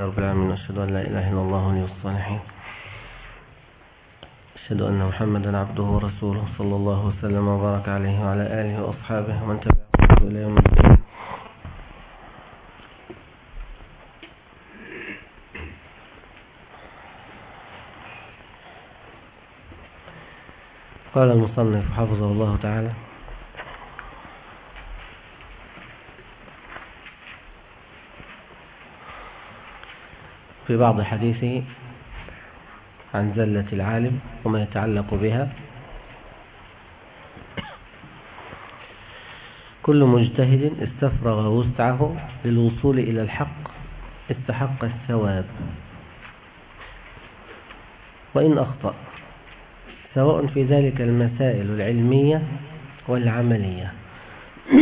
رب العالمين أشهد أن لا إله إلا الله ولي الصالحين. أشهد أن محمدا عبده ورسوله صلى الله وسلم وبارك عليه وعلى آله وأصحابه ومن تبعه إلى يوم الدين. قال المصنف حفظه الله تعالى في بعض حديثه عن زلة العالم وما يتعلق بها. كل مجتهد استفرغ وسعه للوصول إلى الحق استحق الثواب. وإن أخطأ سواء في ذلك المسائل العلمية والعملية.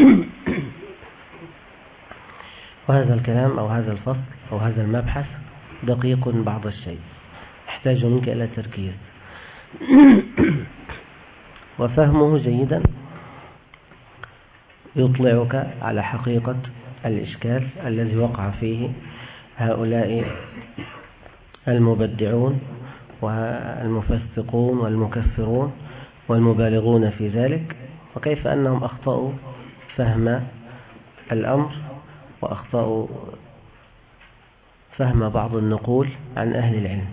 وهذا الكلام أو هذا الفصل أو هذا المبحث دقيق بعض الشيء. يحتاج منك إلى تركيز. وفهمه جيدا يطلعك على حقيقة الإشكال الذي وقع فيه هؤلاء المبدعون والمفسقون والمكفرون والمبالغون في ذلك وكيف أنهم أخطأوا فهم الأمر وأخطأوا فهم بعض النقول عن أهل العلم.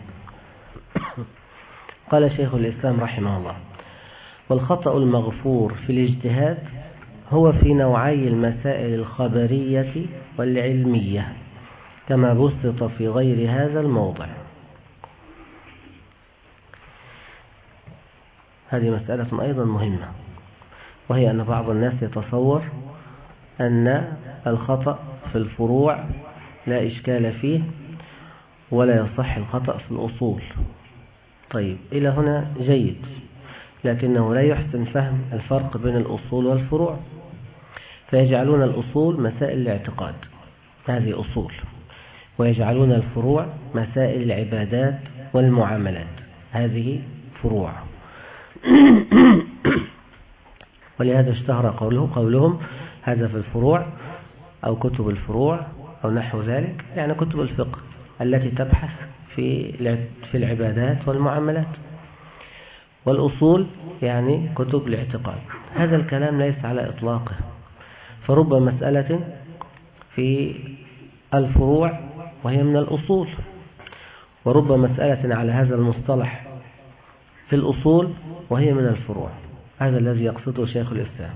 قال شيخ الإسلام رحمه الله والخطأ المغفور في الاجتهاد هو في نوعي المسائل الخبرية والعلمية كما بسط في غير هذا الموضع. هذه مسألة أيضا مهمة وهي أن بعض الناس يتصور أن الخطأ في الفروع لا إشكال فيه ولا يصح الخطأ في الأصول. طيب إلى هنا جيد لكنه لا يحسن فهم الفرق بين الأصول والفروع. فيجعلون الأصول مسائل الاعتقاد هذه أصول. ويجعلون الفروع مسائل العبادات والمعاملات هذه فروع. ولهذا اشتهر قوله قولهم هذا في الفروع أو كتب الفروع. أو نحو ذلك يعني كتب الفقه التي تبحث في في العبادات والمعاملات. والأصول يعني كتب الاعتقاد. هذا الكلام ليس على إطلاقه. فرب مسألة في الفروع وهي من الأصول. ورب مسألة على هذا المصطلح في الأصول وهي من الفروع. هذا الذي يقصده شيخ الإسلام.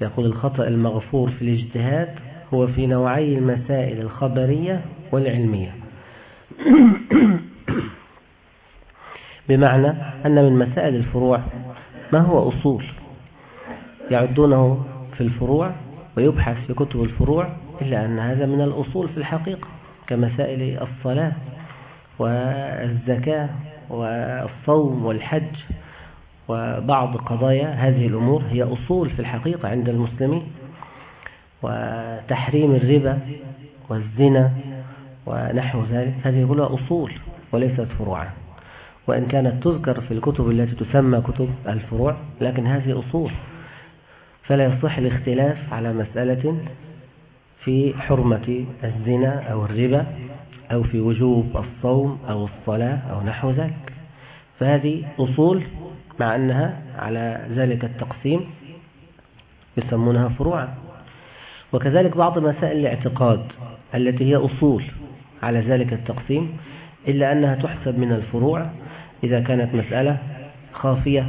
يقول الخطأ المغفور في الاجتهاد هو في نوعي المسائل الخبرية والعلمية. بمعنى أن من مسائل الفروع ما هو أصول يعدونه في الفروع ويبحث في كتب الفروع إلا أن هذا من الأصول في الحقيقة كمسائل الصلاة والزكاة والصوم والحج وبعض قضايا هذه الأمور هي أصول في الحقيقة عند المسلمين. وتحريم الربا والزنا ونحو ذلك. هذه كلها أصول وليست فروعا. وإن كانت تذكر في الكتب التي تسمى كتب الفروع لكن هذه أصول. فلا يصح الاختلاف على مسألة في حرمة الزنا أو الربا أو في وجوب الصوم أو الصلاة أو نحو ذلك. فهذه أصول مع أنها على ذلك التقسيم يسمونها فروعا. وكذلك بعض مسائل الاعتقاد التي هي أصول على ذلك التقسيم إلا أنها تحسب من الفروع إذا كانت مسألة خافية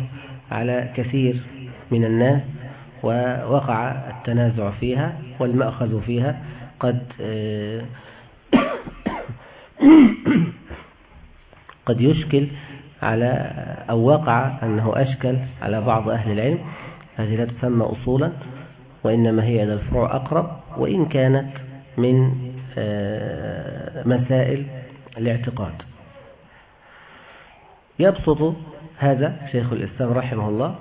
على كثير من الناس ووقع التنازع فيها والمأخذ فيها قد قد يشكل على أو وقع أنه أشكل على بعض أهل العلم هذه لا تسمى أصولا. وإنما هي إلى الفروع أقرب وإن كانت من آه، مسائل الاعتقاد. يبسط هذا شيخ الإسلام رحمه الله.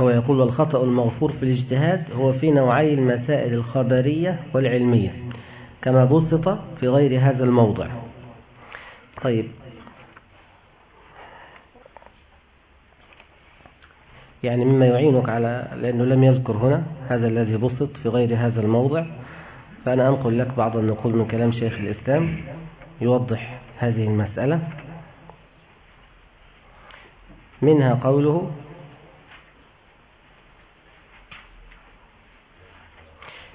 هو يقول والخطأ المغفور في الاجتهاد هو في نوعي المسائل الخبرية والعلمية كما بسط في غير هذا الموضع. طيب يعني مما يعينك على لأنه لم يذكر هنا هذا الذي بسط في غير هذا الموضع. فأنا أنقل لك بعض النقول من كلام شيخ الإسلام يوضح هذه المسألة. منها قوله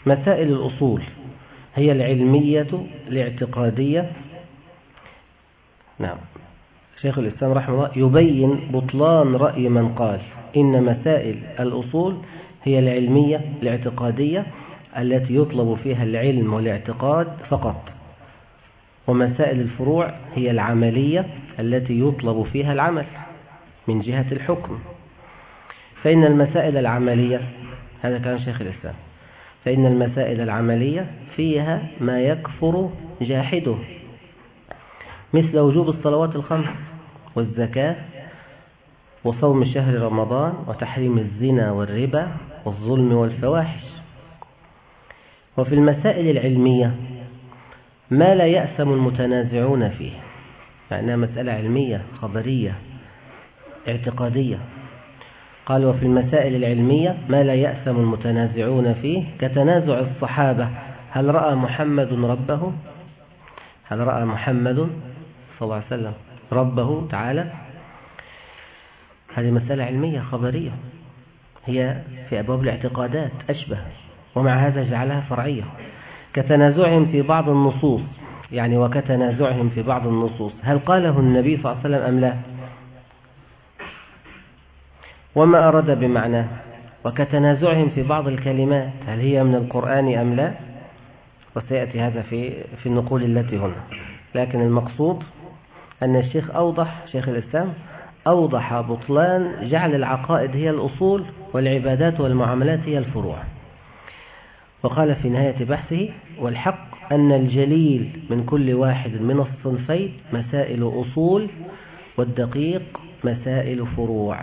مسائل الأصول هي العلمية الاعتقادية. نعم. شيخ الإسلام رحمه الله يبين بطلان رأي من قال إن مسائل الأصول هي العلمية الاعتقادية التي يطلب فيها العلم والاعتقاد فقط. ومسائل الفروع هي العملية التي يطلب فيها العمل من جهة الحكم. فإن المسائل العملية هذا كان شيخ الإسلام فإن المسائل العملية فيها ما يكفر جاحده مثل وجوب الصلوات الخمس والزكاة وصوم شهر رمضان وتحريم الزنا والربا والظلم والفواحش. وفي المسائل العلمية ما لا يأسم المتنازعون فيه لأنها مسألة علمية خبرية اعتقادية. قال وفي المسائل العلمية ما لا يأسم المتنازعون فيه كتنازع الصحابة. هل رأى محمد ربه؟ هل رأى محمد صلى الله عليه وسلم ربه تعالى؟ هذه مسألة علمية خبرية. هي في أبواب الاعتقادات أشبه ومع هذا جعلها فرعية. كتنازعهم في بعض النصوص يعني وكتنازعهم في بعض النصوص. هل قاله النبي صلى الله عليه وسلم أم لا؟ وما أراد بمعناه وكتنازعهم في بعض الكلمات. هل هي من القرآن أم لا؟ وسيأتي هذا في في النقول التي هنا. لكن المقصود أن الشيخ أوضح شيخ الإسلام أوضح بطلان جعل العقائد هي الأصول والعبادات والمعاملات هي الفروع. وقال في نهاية بحثه والحق أن الجليل من كل واحد من الصنفين مسائل أصول والدقيق مسائل فروع.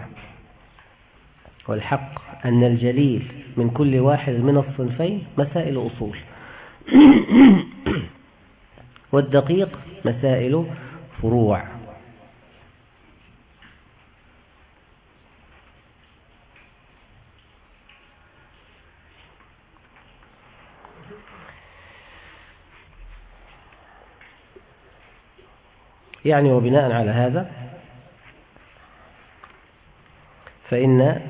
والحق أن الجليل من كل واحد من الصنفين مسائل أصول. والدقيق مسائل فروع. يعني وبناء على هذا فإن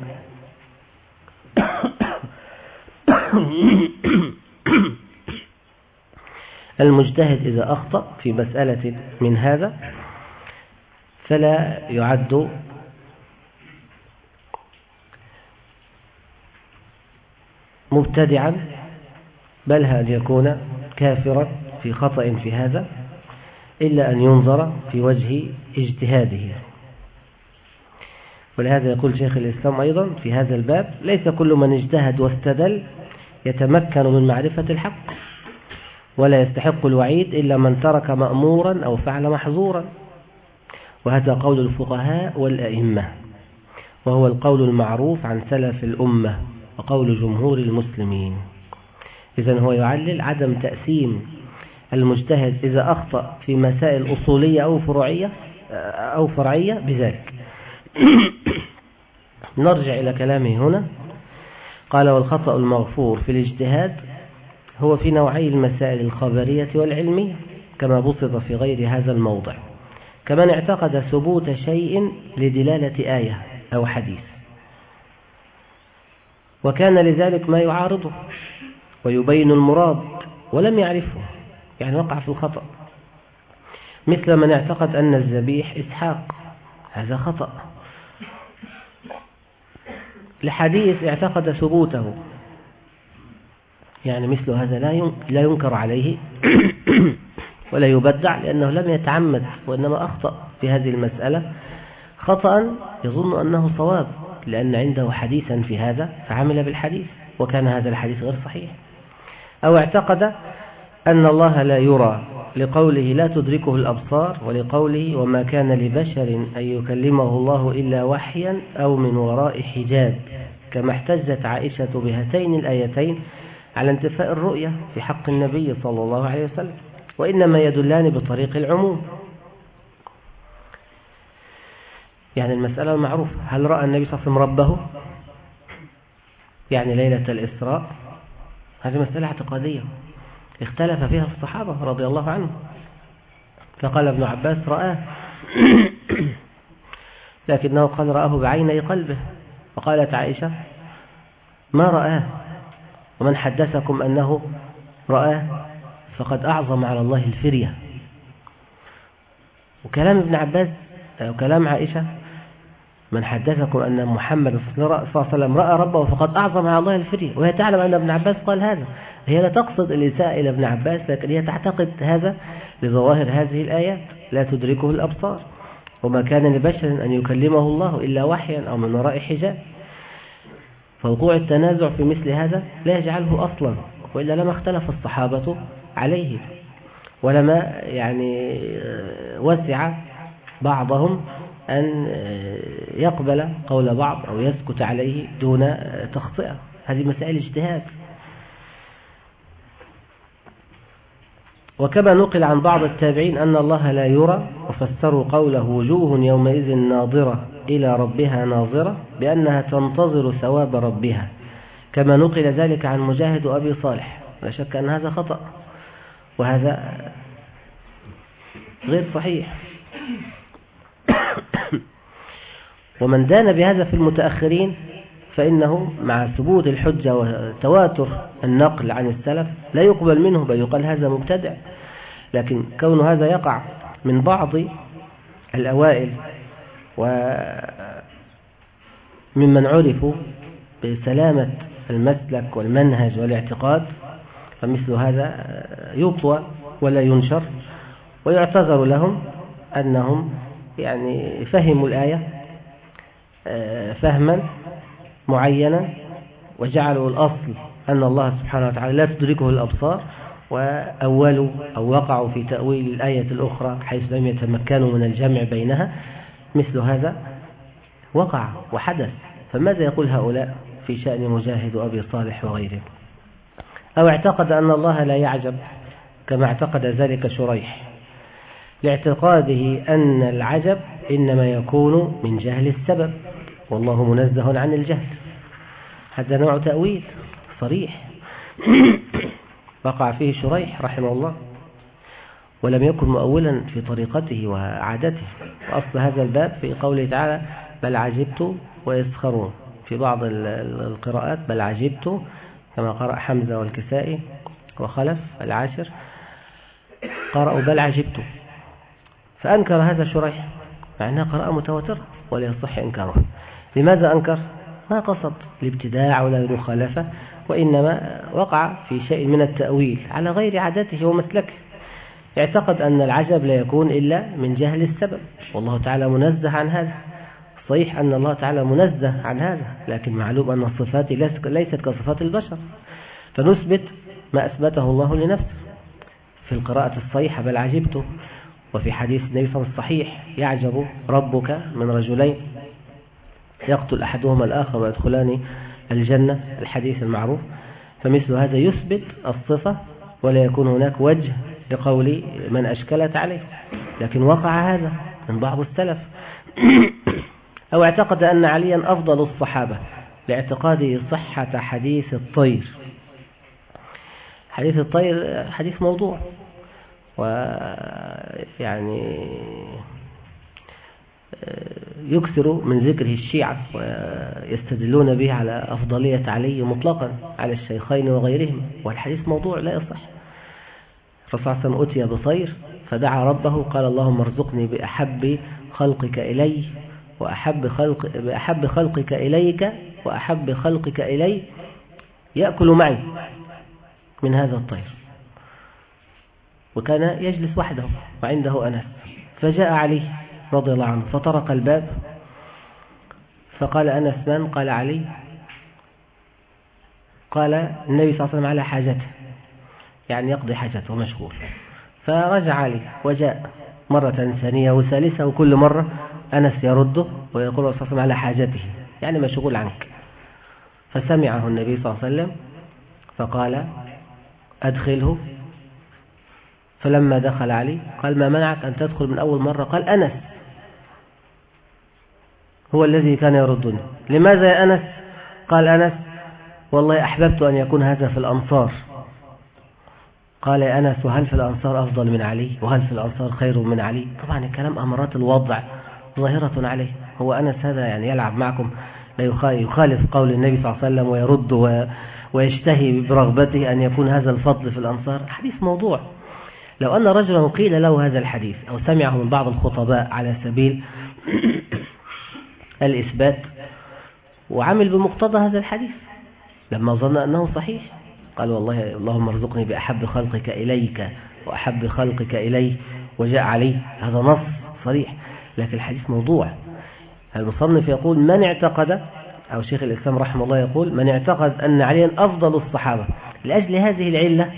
المجتهد إذا أخطأ في مسألة من هذا فلا يعد مبتدعا بل أن يكون كافرا في خطأ في هذا. إلا أن ينظر في وجه اجتهاده. ولهذا يقول شيخ الإسلام أيضا في هذا الباب ليس كل من اجتهد واستدل يتمكن من معرفة الحق ولا يستحق الوعيد إلا من ترك مأمورا أو فعل محظورا. وهذا قول الفقهاء والأئمة وهو القول المعروف عن سلف الأمة وقول جمهور المسلمين. إذن هو يعلل عدم تأسيم المجتهد إذا أخطأ في مسائل أصولية أو فروعية أو فرعية بذلك. نرجع إلى كلامه هنا. قال والخطأ المغفور في الاجتهاد هو في نوعي المسائل الخبرية والعلمية كما بسط في غير هذا الموضع. كمن اعتقد ثبوت شيء لدلالة آية أو حديث. وكان لذلك ما يعارضه ويبين المراد ولم يعرفه. يعني وقع في الخطأ. مثل من اعتقد أن الذبيح إسحاق. هذا خطأ. لحديث اعتقد ثبوته. يعني مثل هذا لا ينكر عليه ولا يبدع لأنه لم يتعمد وإنما أخطأ في هذه المسألة. خطأ يظن أنه صواب لأن عنده حديثا في هذا فعمل بالحديث وكان هذا الحديث غير صحيح. أو اعتقد أن الله لا يرى لقوله لا تدركه الأبصار ولقوله وما كان لبشر أن يكلمه الله إلا وحيا أو من وراء حجاب كما احتجت عائشة بهاتين الآيتين على انتفاء الرؤية في حق النبي صلى الله عليه وسلم وإنما يدلان بطريق العموم. يعني المسألة المعروفة هل رأى النبي صلى الله عليه وسلم ربه؟ يعني ليلة الإسراء؟ هذه مسألة اعتقادية. اختلف فيها الصحابة رضي الله عنهم. فقال ابن عباس رآه. لكنه قال رآه بعيني قلبه. وقالت عائشة ما رآه؟ ومن حدثكم أنه رآه فقد أعظم على الله الفرية. وكلام ابن عباس وكلام عائشة من حدثكم أن محمد صلى الله عليه وسلم رأى ربه فقد أعظم على الله الفرية. وهي تعلم أن ابن عباس قال هذا. هي لا تقصد الإساءة إلى ابن عباس لكن هي تعتقد هذا لظواهر هذه الآيات لا تدركه الأبصار. وما كان لبشر أن يكلمه الله إلا وحيا أو من وراء حجاب. فوقوع التنازع في مثل هذا لا يجعله أصلا وإلا لما اختلف الصحابة عليه. ولما يعني وسع بعضهم أن يقبل قول بعض أو يسكت عليه دون تخطئة. هذه مسائل اجتهاد. وكما نقل عن بعض التابعين أن الله لا يرى وفسروا قوله وجوه يومئذ ناظرة إلى ربها ناظرة بأنها تنتظر ثواب ربها. كما نقل ذلك عن مجاهد وأبي صالح. لا شك أن هذا خطأ وهذا غير صحيح. ومن دان بهذا في المتأخرين فإنه مع ثبوت الحجة وتواتر النقل عن السلف لا يقبل منه بل يقال هذا مبتدع. لكن كون هذا يقع من بعض الأوائل وممن عرفوا بسلامة المسلك والمنهج والاعتقاد فمثل هذا يطوى ولا ينشر ويعتذر لهم أنهم يعني فهموا الآية آه، فهما معينا وجعلوا الأصل أن الله سبحانه وتعالى لا تدركه الأبصار وأولوا أو وقعوا في تأويل الآية الأخرى حيث لم يتمكنوا من الجمع بينها مثل هذا وقع وحدث. فماذا يقول هؤلاء في شأن مجاهد وأبي صالح وغيره أو اعتقد أن الله لا يعجب كما اعتقد ذلك شريح لاعتقاده أن العجب إنما يكون من جهل السبب. والله منزه عن الجهل. هذا نوع تأويل صريح. وقع فيه شريح رحمه الله. ولم يكن مؤولا في طريقته وعادته. وأصل هذا الباب في قوله تعالى بل عجبت ويسخرون. في بعض القراءات بل عجبت كما قرأ حمزة والكسائي وخلف العاشر قرأوا بل عجبت. فأنكر هذا شريح مع أنها قراءة متواترة ولا يصح إنكاره. لماذا أنكر؟ ما قصد الابتداع ولا المخالفة وإنما وقع في شيء من التأويل على غير عادته ومسلكه. اعتقد أن العجب لا يكون إلا من جهل السبب. والله تعالى منزه عن هذا. صحيح أن الله تعالى منزه عن هذا لكن معلوم أن الصفات ليست كصفات البشر. فنثبت ما أثبته الله لنفسه. في القراءة الصحيحة بل عجبت وفي حديث وسلم الصحيح يعجب ربك من رجلين. يقتل أحدهما الآخر ويدخلان الجنة الحديث المعروف. فمثل هذا يثبت الصفة ولا يكون هناك وجه لقول من أشكلت عليه. لكن وقع هذا من بعض السلف. أو اعتقد أن عليا أفضل الصحابة لاعتقاده صحة حديث الطير. حديث الطير حديث موضوع. ويعني يكثر من ذكره الشيعة ويستدلون به على أفضلية علي مطلقا على الشيخين وغيرهم والحديث موضوع لا يصح. فصعصا أتي بطير فدعا ربه قال اللهم ارزقني بأحب خلقك إلي وأحب خلق بأحب خلقك إليك وأحب خلقك إلي يأكل معي من هذا الطير. وكان يجلس وحده وعنده أنس فجاء عليه رضي الله عنه فطرق الباب فقال أنس من قال علي قال النبي صلى الله عليه وسلم على حاجته يعني يقضي حاجته مشغول فرجع علي وجاء مرة ثانية وثالثة وكل مرة أنس يرده ويقول صلى الله عليه وسلم على حاجته يعني مشغول عنك. فسمعه النبي صلى الله عليه وسلم فقال أدخله. فلما دخل علي قال ما منعك أن تدخل من أول مرة؟ قال أنس. هو الذي كان يردني. لماذا يا أنس؟ قال أنس والله أحببت أن يكون هذا في الأمصار قال يا أنس وهل في الأنصار أفضل من علي؟ وهل في الأنصار خير من علي؟ طبعا الكلام أمرات الوضع ظاهرة عليه. هو أنس هذا يعني يلعب معكم لا يخالف قول النبي صلى الله عليه وسلم ويرد ويشتهي برغبته أن يكون هذا الفضل في الأنصار. حديث موضوع. لو أن رجلا قيل له هذا الحديث أو سمعه من بعض الخطباء على سبيل الإثبات وعمل بمقتضى هذا الحديث لما ظن أنه صحيح قال والله اللهم ارزقني بأحب خلقك إليك وأحب خلقك إلي وجاء عليه هذا نص صريح لكن الحديث موضوع المصنف يقول من اعتقد أو شيخ الإسلام رحمه الله يقول من اعتقد أن عليا أفضل الصحابة لأجل هذه العلة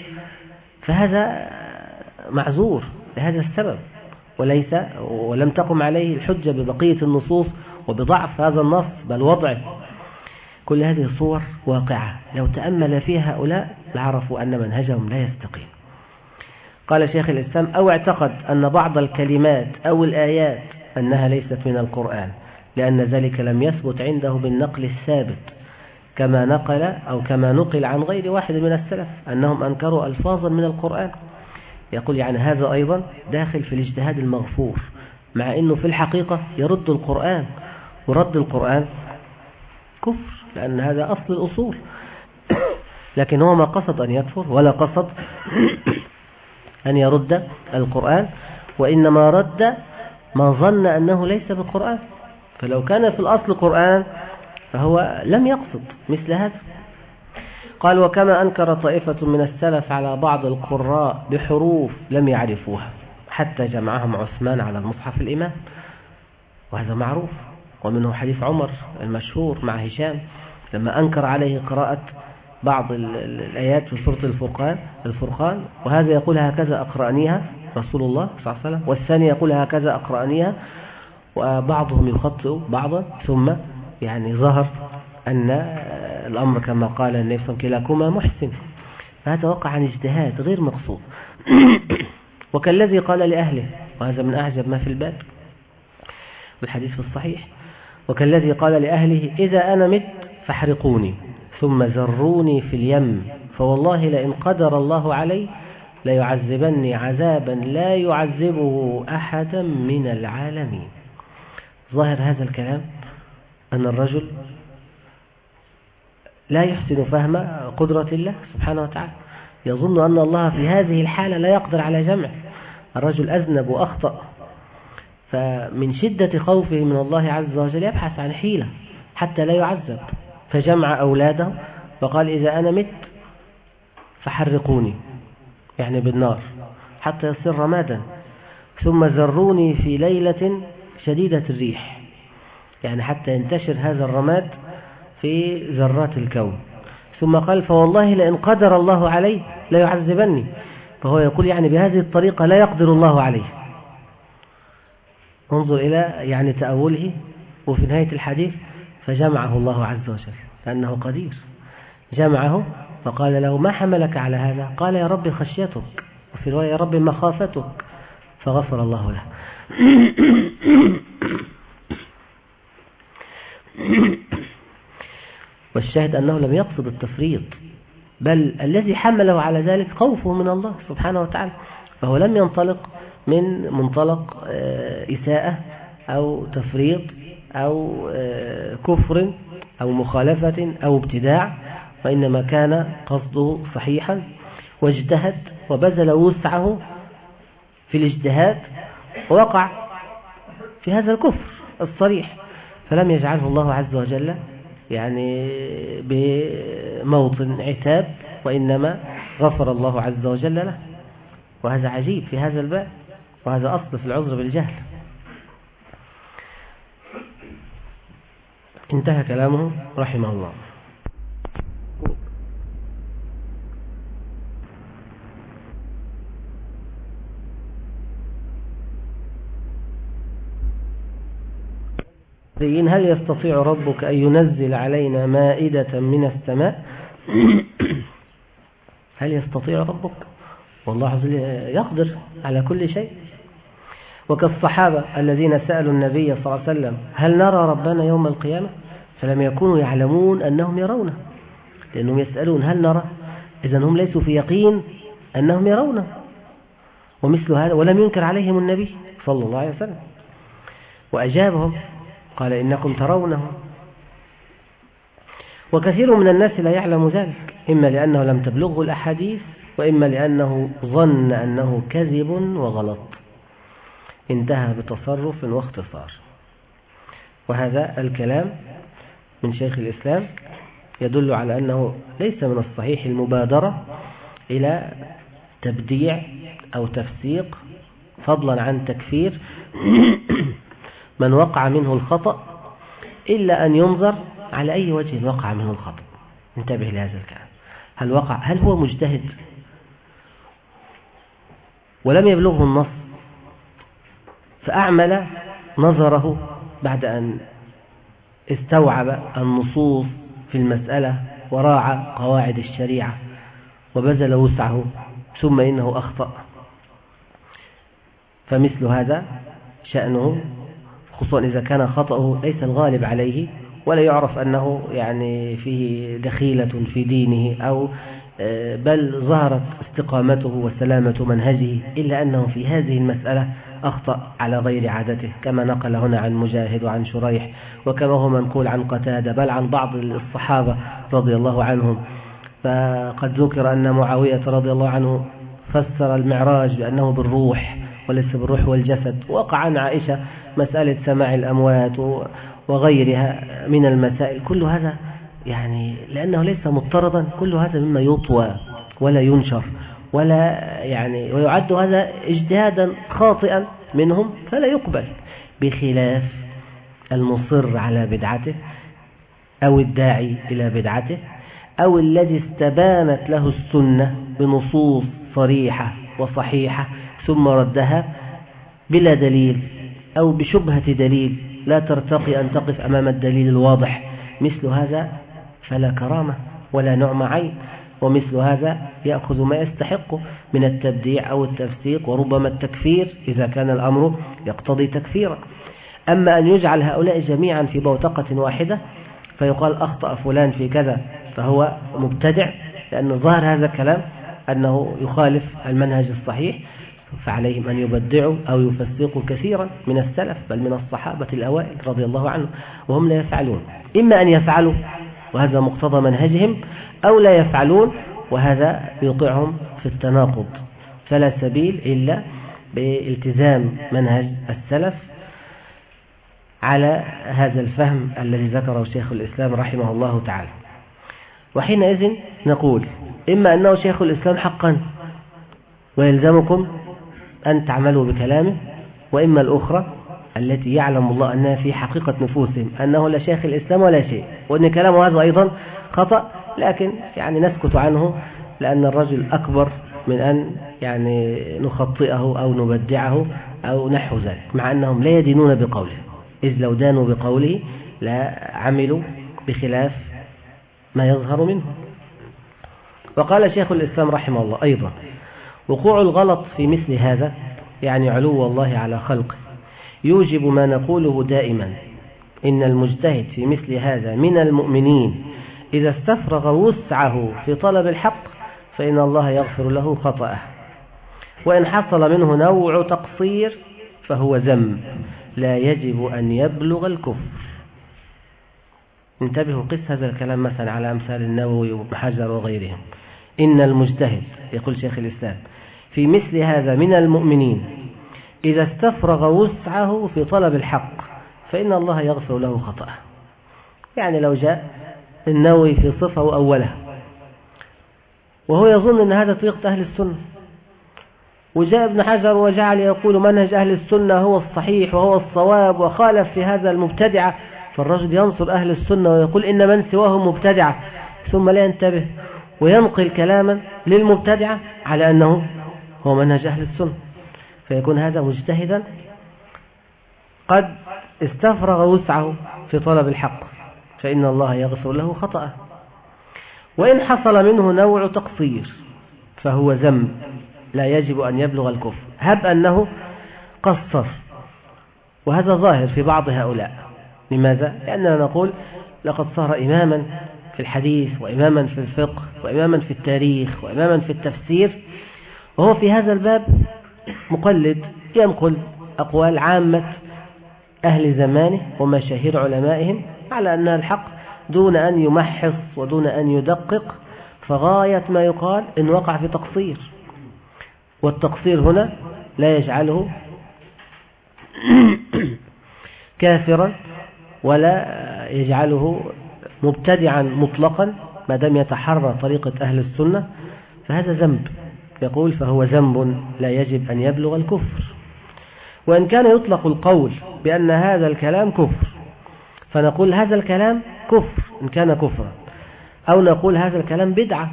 فهذا معذور لهذا السبب وليس ولم تقم عليه الحجة ببقية النصوص وبضعف هذا النص بل وضعه كل هذه الصور واقعة. لو تأمل فيها هؤلاء لعرفوا أن منهجهم لا يستقيم. قال شيخ الإسلام أو اعتقد أن بعض الكلمات أو الآيات أنها ليست من القرآن لأن ذلك لم يثبت عنده بالنقل الثابت كما نقل أو كما نقل عن غير واحد من السلف أنهم أنكروا ألفاظا من القرآن. يقول يعني هذا أيضا داخل في الاجتهاد المغفور مع أنه في الحقيقة يرد القرآن ورد القرآن كفر لأن هذا أصل الأصول. لكن هو ما قصد أن يكفر ولا قصد أن يرد القرآن وإنما رد ما ظن أنه ليس بالقرآن. فلو كان في الأصل قرآن فهو لم يقصد مثل هذا. قال وكما أنكر طائفة من السلف على بعض القراء بحروف لم يعرفوها حتى جمعهم عثمان على المصحف الإمام. وهذا معروف. ومنه حديث عمر المشهور مع هشام لما أنكر عليه قراءة بعض الآيات في سورة الفرقان الفرقان وهذا يقول هكذا أقرأنيها رسول الله صلى الله عليه وسلم والثاني يقول هكذا أقرأنيها وبعضهم يخطئ بعضا ثم يعني ظهر أن الأمر كما قال النبي صلى الله عليه وسلم كلاكما محسن. فهذا وقع عن اجتهاد غير مقصود. وكالذي قال لأهله وهذا من أعجب ما في الباب والحديث في الصحيح وكالذي قال لأهله إذا أنا مت فاحرقوني ثم زروني في اليم فوالله لئن قدر الله علي ليعذبني عذابا لا يعذبه أحدا من العالمين. ظاهر هذا الكلام أن الرجل لا يحسن فهم قدرة الله سبحانه وتعالى. يظن أن الله في هذه الحالة لا يقدر على جمع. الرجل أذنب وأخطأ. فمن شدة خوفه من الله عز وجل يبحث عن حيلة حتى لا يعذب فجمع أولاده وقال إذا أنا مت فحرقوني يعني بالنار حتى يصير رمادا ثم زروني في ليلة شديدة الريح يعني حتى ينتشر هذا الرماد في ذرات الكون. ثم قال فوالله لئن قدر الله عليه لا يعذبني فهو يقول يعني بهذه الطريقة لا يقدر الله عليه. انظر إلى يعني تأوله وفي نهاية الحديث فجمعه الله عز وجل لأنه قدير. جمعه فقال له ما حملك على هذا؟ قال يا رب خشيتك وفي رواية يا رب مخافتك فغفر الله له. والشاهد أنه لم يقصد التفريط بل الذي حمله على ذلك خوفه من الله سبحانه وتعالى فهو لم ينطلق من منطلق آه، إساءة أو تفريط أو آه، كفر أو مخالفة أو ابتداع وإنما كان قصده صحيحا. واجتهد وبذل وسعه في الاجتهاد ووقع في هذا الكفر الصريح. فلم يجعله الله عز وجل يعني بموطن عتاب وإنما غفر الله عز وجل له. وهذا عجيب في هذا الباب. وهذا أصل في العذر بالجهل. انتهى كلامه رحمه الله. هل يستطيع ربك أن ينزل علينا مائدة من السماء؟ هل يستطيع ربك؟ والله يقدر على كل شيء. وكالصحابة الذين سألوا النبي صلى الله عليه وسلم هل نرى ربنا يوم القيامة؟ فلم يكونوا يعلمون أنهم يرونه لأنهم يسألون هل نرى؟ إذا هم ليسوا في يقين أنهم يرونه. ومثل هذا ولم ينكر عليهم النبي صلى الله عليه وسلم. وأجابهم قال إنكم ترونه. وكثير من الناس لا يعلم ذلك إما لأنه لم تبلغه الأحاديث وإما لأنه ظن أنه كذب وغلط. انتهى بتصرف واختصار وهذا الكلام من شيخ الإسلام يدل على أنه ليس من الصحيح المبادرة إلى تبديع أو تفسيق فضلا عن تكفير من وقع منه الخطأ إلا أن ينظر على أي وجه وقع منه الخطأ. انتبه لهذا الكلام. هل وقع؟ هل هو مجتهد؟ ولم يبلغه النص؟ فأعمل نظره بعد أن استوعب النصوص في المسألة وراعى قواعد الشريعة وبذل وسعه ثم إنه أخطأ. فمثل هذا شأنه خصوصا إذا كان خطأه ليس الغالب عليه ولا يعرف أنه يعني فيه دخيلة في دينه أو آه، بل ظهرت استقامته وسلامة منهجه إلا أنه في هذه المسألة أخطأ على غير عادته كما نقل هنا عن مجاهد وعن شريح وكما هو منقول عن قتادة بل عن بعض الصحابة رضي الله عنهم. فقد ذكر أن معاوية رضي الله عنه فسر المعراج بأنه بالروح وليس بالروح والجسد. وقع عن عائشة مسألة سماع الأموات وغيرها من المسائل. كل هذا يعني لأنه ليس مضطردا كل هذا مما يطوى ولا ينشر. ولا يعني ويعد هذا اجتهادا خاطئا منهم فلا يقبل بخلاف المصر على بدعته أو الداعي إلى بدعته أو الذي استبانت له السنة بنصوص صريحة وصحيحة ثم ردها بلا دليل أو بشبهة دليل لا ترتقي أن تقف أمام الدليل الواضح. مثل هذا فلا كرامة ولا نعم عين. ومثل هذا يأخذ ما يستحق من التبديع أو التفسيق وربما التكفير إذا كان الأمر يقتضي تكفيرا أما أن يجعل هؤلاء جميعا في بوتقة واحدة فيقال أخطأ فلان في كذا فهو مبتدع لأن ظاهر هذا الكلام أنه يخالف المنهج الصحيح فعليهم أن يبدعوا أو يفسقوا كثيرا من السلف بل من الصحابة الأوائل رضي الله عنهم وهم لا يفعلون. إما أن يفعلوا وهذا مقتضى منهجهم أو لا يفعلون وهذا يوقعهم في التناقض. فلا سبيل إلا بالتزام منهج السلف على هذا الفهم الذي ذكره شيخ الإسلام رحمه الله تعالى. وحينئذ نقول إما أنه شيخ الإسلام حقا ويلزمكم أن تعملوا بكلامه وإما الأخرى التي يعلم الله أنها في حقيقة نفوسهم أنه لا شيخ الإسلام ولا شيء. وأن كلامه هذا أيضا خطأ لكن يعني نسكت عنه لأن الرجل أكبر من أن يعني نخطئه أو نبدعه أو نحو ذلك مع أنهم لا يدينون بقوله إذ لو دانوا بقوله لا عملوا بخلاف ما يظهر منه. وقال شيخ الإسلام رحمه الله أيضا وقوع الغلط في مثل هذا يعني علو الله على خلقه يوجب ما نقوله دائما إن المجتهد في مثل هذا من المؤمنين إذا استفرغ وسعه في طلب الحق فإن الله يغفر له خطأه. وإن حصل منه نوع تقصير فهو ذنب. لا يجب أن يبلغ الكفر. انتبهوا قس هذا الكلام مثلا على أمثال النووي وابن حجر وغيرهم. إن المجتهد يقول شيخ الإسلام في مثل هذا من المؤمنين إذا استفرغ وسعه في طلب الحق فإن الله يغفر له خطأه. يعني لو جاء النووي في صفة وأولها. وهو يظن أن هذا طريقة أهل السنة. وجاء ابن حجر وجعل يقول منهج أهل السنة هو الصحيح وهو الصواب وخالف في هذا المبتدعة فالرجل ينصر أهل السنة ويقول إن من سواه مبتدعة ثم لا ينتبه وينقل كلاما للمبتدعة على أنه هو منهج أهل السنة. فيكون هذا مجتهدا. قد استفرغ وسعه في طلب الحق. فإن الله يغفر له خطأه. وإن حصل منه نوع تقصير فهو ذنب لا يجب أن يبلغ الكفر. هب أنه قصر. وهذا ظاهر في بعض هؤلاء. لماذا؟ لأننا نقول لقد صار إماما في الحديث وإماما في الفقه وإماما في التاريخ وإماما في التفسير. وهو في هذا الباب مقلد ينقل أقوال عامة أهل زمانه ومشاهير علمائهم على أنها الحق دون أن يمحص ودون أن يدقق فغاية ما يقال إن وقع في تقصير. والتقصير هنا لا يجعله كافرا ولا يجعله مبتدعا مطلقا ما دام يتحرى طريقة أهل السنة فهذا ذنب. يقول فهو ذنب لا يجب أن يبلغ الكفر. وإن كان يطلق القول بأن هذا الكلام كفر فنقول هذا الكلام كفر إن كان كفرا. أو نقول هذا الكلام بدعة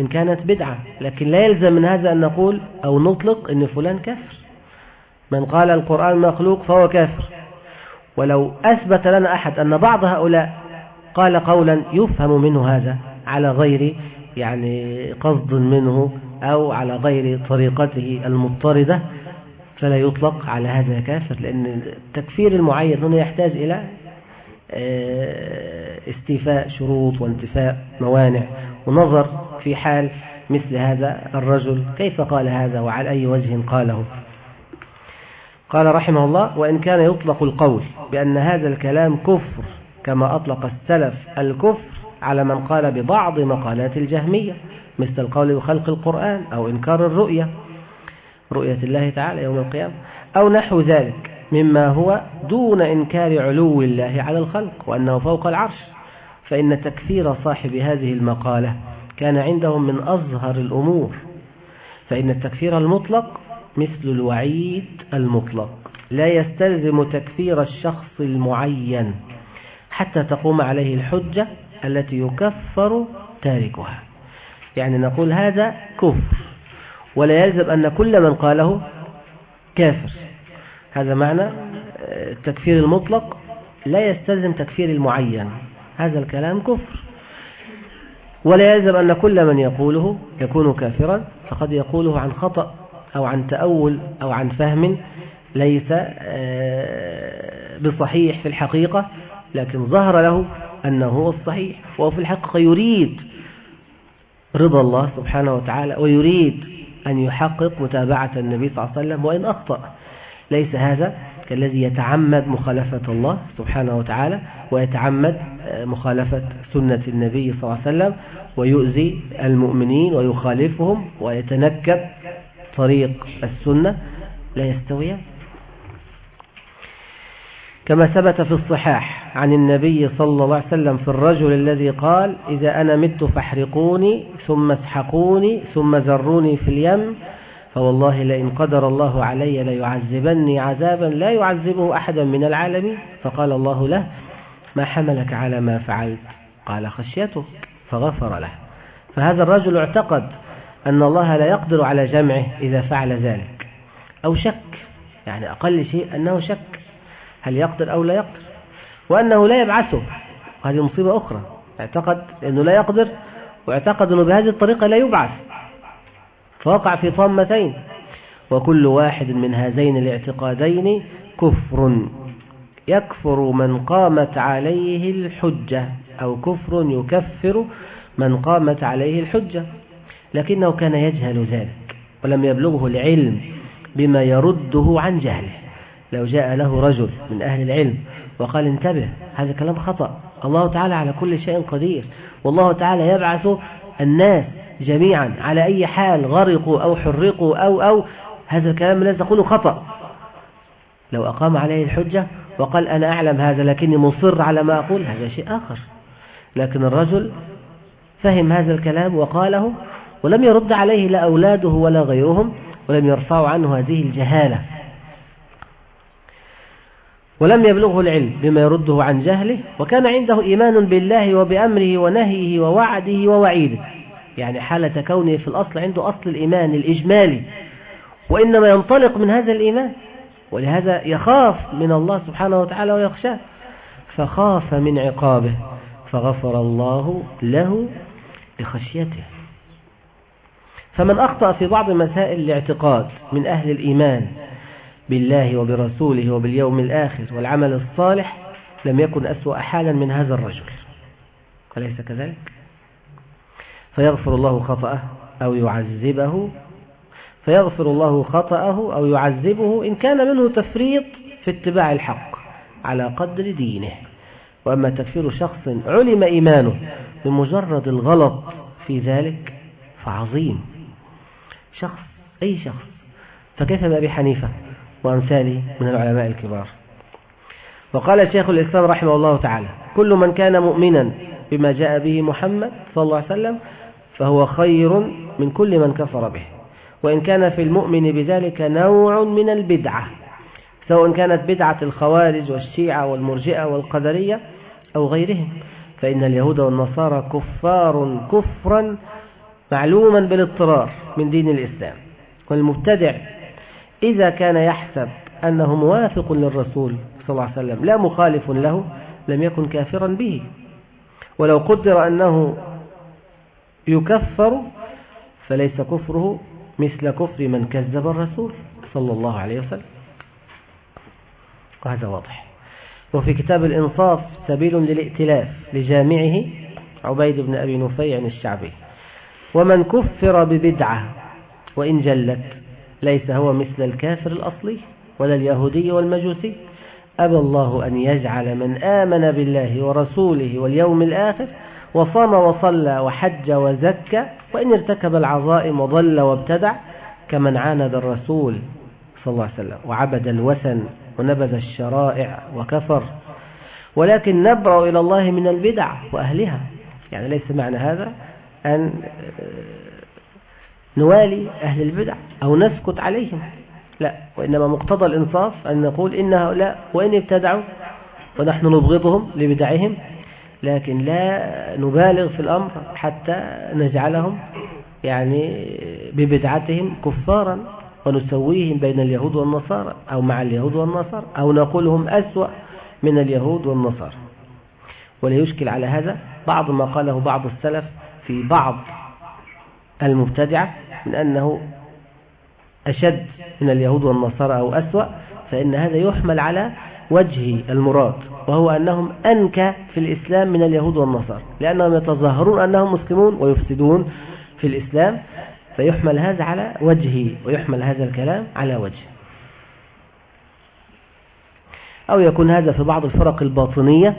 إن كانت بدعة. لكن لا يلزم من هذا أن نقول أو نطلق أن فلان كافر من قال القرآن مخلوق فهو كافر. ولو أثبت لنا أحد أن بعض هؤلاء قال قولا يفهم منه هذا على غير يعني قصد منه أو على غير طريقته المضطردة فلا يطلق على هذا كافر. لأن التكفير المعين هنا يحتاج إلى استيفاء شروط وانتفاء موانع ونظر في حال مثل هذا الرجل كيف قال هذا وعلى أي وجه قاله. قال رحمه الله وإن كان يطلق القول بأن هذا الكلام كفر كما أطلق السلف الكفر على من قال ببعض مقالات الجهمية مثل القول بخلق القرآن أو إنكار الرؤية رؤية الله تعالى يوم القيامة أو نحو ذلك مما هو دون إنكار علو الله على الخلق وأنه فوق العرش. فإن تكفير صاحب هذه المقالة كان عندهم من أظهر الأمور. فإن التكفير المطلق مثل الوعيد المطلق. لا يستلزم تكفير الشخص المعين حتى تقوم عليه الحجة التي يكفر تاركها. يعني نقول هذا كفر. ولا يلزم أن كل من قاله كافر. هذا معنى التكفير المطلق لا يستلزم تكفير المعين. هذا الكلام كفر. ولا يلزم أن كل من يقوله يكون كافرا فقد يقوله عن خطأ أو عن تأول أو عن فهم ليس آه، بصحيح في الحقيقة لكن ظهر له أنه هو الصحيح وهو في الحقيقة يريد رضا الله سبحانه وتعالى ويريد أن يحقق متابعة النبي صلى الله عليه وسلم وإن أخطأ. ليس هذا كالذي يتعمد مخالفة الله سبحانه وتعالى ويتعمد آه، مخالفة سنة النبي صلى الله عليه وسلم ويؤذي المؤمنين ويخالفهم ويتنكب طريق السنة لا يستويان كما ثبت في الصحاح عن النبي صلى الله عليه وسلم في الرجل الذي قال إذا أنا مت فاحرقوني ثم اسحقوني ثم ذروني في اليم فوالله لئن قدر الله علي ليعذبني عذابا لا يعذبه أحدا من العالمين. فقال الله له ما حملك على ما فعلت؟ قال خشيتك. فغفر له. فهذا الرجل اعتقد أن الله لا يقدر على جمعه إذا فعل ذلك. أو شك يعني أقل شيء أنه شك هل يقدر أو لا يقدر. وأنه لا يبعثه. هذه مصيبة أخرى. اعتقد أنه لا يقدر واعتقد أنه بهذه الطريقة لا يبعث. فوقع في طامتين وكل واحد من هذين الاعتقادين كفر. يكفر من قامت عليه الحجة أو كفر يكفر من قامت عليه الحجة. لكنه كان يجهل ذلك ولم يبلغه العلم بما يرده عن جهله. لو جاء له رجل من أهل العلم وقال انتبه هذا كلام خطأ. الله تعالى على كل شيء قدير. والله تعالى يبعث الناس جميعا. على أي حال غرقوا أو حرقوا أو أو هذا الكلام الذي تقوله خطأ. لو أقام عليه الحجة وقال أنا أعلم هذا لكني مصر على ما أقول هذا شيء آخر. لكن الرجل فهم هذا الكلام وقاله ولم يرد عليه لا أولاده ولا غيرهم ولم يرفعوا عنه هذه الجهالة. ولم يبلغه العلم بما يرده عن جهله وكان عنده إيمان بالله وبأمره ونهيه ووعده ووعيده. يعني حالة كونه في الأصل عنده أصل الإيمان الإجمالي. وإنما ينطلق من هذا الإيمان ولهذا يخاف من الله سبحانه وتعالى ويخشاه فخاف من عقابه فغفر الله له لخشيته. فمن أخطأ في بعض مسائل الاعتقاد من أهل الإيمان بالله وبرسوله وباليوم الآخر والعمل الصالح لم يكن أسوأ حالا من هذا الرجل. أليس كذلك؟ فيغفر الله خطأه أو يعذبه فيغفر الله خطأه أو يعذبه إن كان منه تفريط في اتباع الحق على قدر دينه. وأما تكفير شخص علم إيمانه بمجرد الغلط في ذلك فعظيم. شخص أي شخص؟ فكيف بأبي حنيفة وأمثاله من العلماء الكبار؟ وقال شيخ الإسلام رحمه الله تعالى كل من كان مؤمنا بما جاء به محمد صلى الله عليه وسلم فهو خير من كل من كفر به. وإن كان في المؤمن بذلك نوع من البدعة سواء كانت بدعة الخوارج والشيعة والمرجئة والقدرية أو غيرهم فإن اليهود والنصارى كفار كفرا معلوما بالاضطرار من دين الإسلام. والمبتدع إذا كان يحسب أنه موافق للرسول صلى الله عليه وسلم لا مخالف له لم يكن كافرا به. ولو قدر أنه يكفر فليس كفره مثل كفر من كذب الرسول صلى الله عليه وسلم. وهذا واضح. وفي كتاب الإنصاف سبيل للائتلاف لجامعه عبيد بن أبي نفيع الشعبي. ومن كفر ببدعة وإن جلت ليس هو مثل الكافر الأصلي ولا اليهودي والمجوسي. أبى الله أن يجعل من آمن بالله ورسوله واليوم الآخر وصام وصلى وحج وزكى وإن ارتكب العظائم وضل وابتدع كمن عاند الرسول صلى الله عليه وسلم. وعبد الوثن ونبذ الشرائع وكفر. ولكن نبرأ إلى الله من البدع وأهلها. يعني ليس معنى هذا أن نوالي أهل البدع أو نسكت عليهم. لا وإنما مقتضى الإنصاف أن نقول إن هؤلاء وإن ابتدعوا ونحن نبغضهم لبدعهم لكن لا نبالغ في الأمر حتى نجعلهم يعني ببدعتهم كفارا ونسويهم بين اليهود والنصارى أو مع اليهود والنصارى أو نقولهم أسوأ من اليهود والنصارى. ولا يشكل على هذا بعض ما قاله بعض السلف في بعض المبتدعة من أنه أشد من اليهود والنصارى أو أسوأ فإن هذا يحمل على وجه المراد. وهو أنهم أنكى في الإسلام من اليهود والنصارى لأنهم يتظاهرون أنهم مسلمون ويفسدون في الإسلام فيحمل هذا على وجهه ويحمل هذا الكلام على وجهه. أو يكون هذا في بعض الفرق الباطنية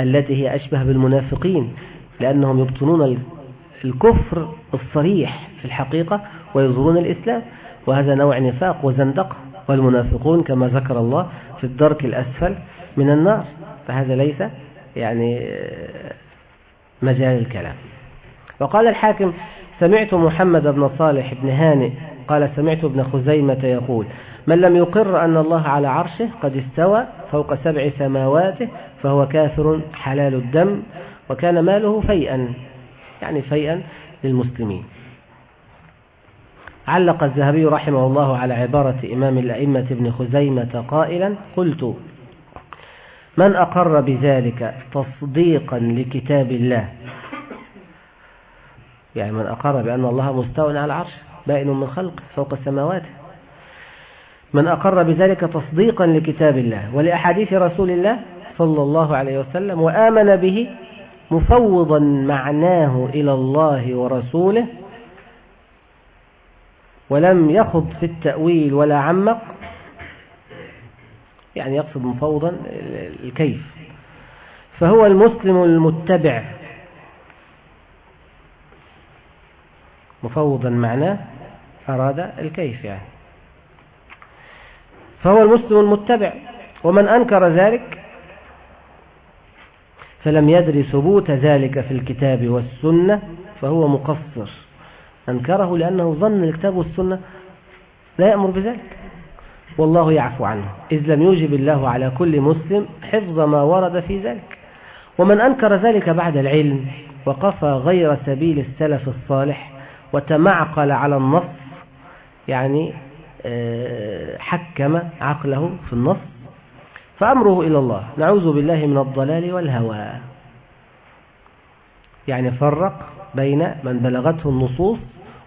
التي هي أشبه بالمنافقين لأنهم يبطنون الكفر الصريح في الحقيقة ويظهرون الإسلام. وهذا نوع نفاق وزندقة والمنافقون كما ذكر الله في الدرك الأسفل من النار. فهذا ليس يعني مجال الكلام. وقال الحاكم سمعت محمد بن صالح بن هانئ قال سمعت ابن خزيمة يقول من لم يقر أن الله على عرشه قد استوى فوق سبع سماواته فهو كافر حلال الدم وكان ماله فيئا. يعني فيئا للمسلمين. علق الذهبي رحمه الله على عبارة إمام الأئمة ابن خزيمة قائلا قلت من أقر بذلك تصديقا لكتاب الله؟ يعني من أقر بأن الله مستوى على العرش بائن من خلق فوق السماوات. من أقر بذلك تصديقا لكتاب الله ولأحاديث رسول الله صلى الله عليه وسلم وآمن به مفوضا معناه إلى الله ورسوله ولم يخض في التأويل ولا عمق يعني يقصد مفوضا الكيف. فهو المسلم المتبع. مفوضا معناه أراد الكيف يعني. فهو المسلم المتبع. ومن أنكر ذلك فلم يدري ثبوت ذلك في الكتاب والسنة فهو مقصر. أنكره لأنه ظن الكتاب والسنة لا يأمر بذلك. والله يعفو عنه. إذ لم يوجب الله على كل مسلم حفظ ما ورد في ذلك. ومن أنكر ذلك بعد العلم وقفى غير سبيل السلف الصالح وتمعقل على النص يعني آه، حكم عقله في النص فأمره إلى الله. نعوذ بالله من الضلال والهوى. يعني فرق بين من بلغته النصوص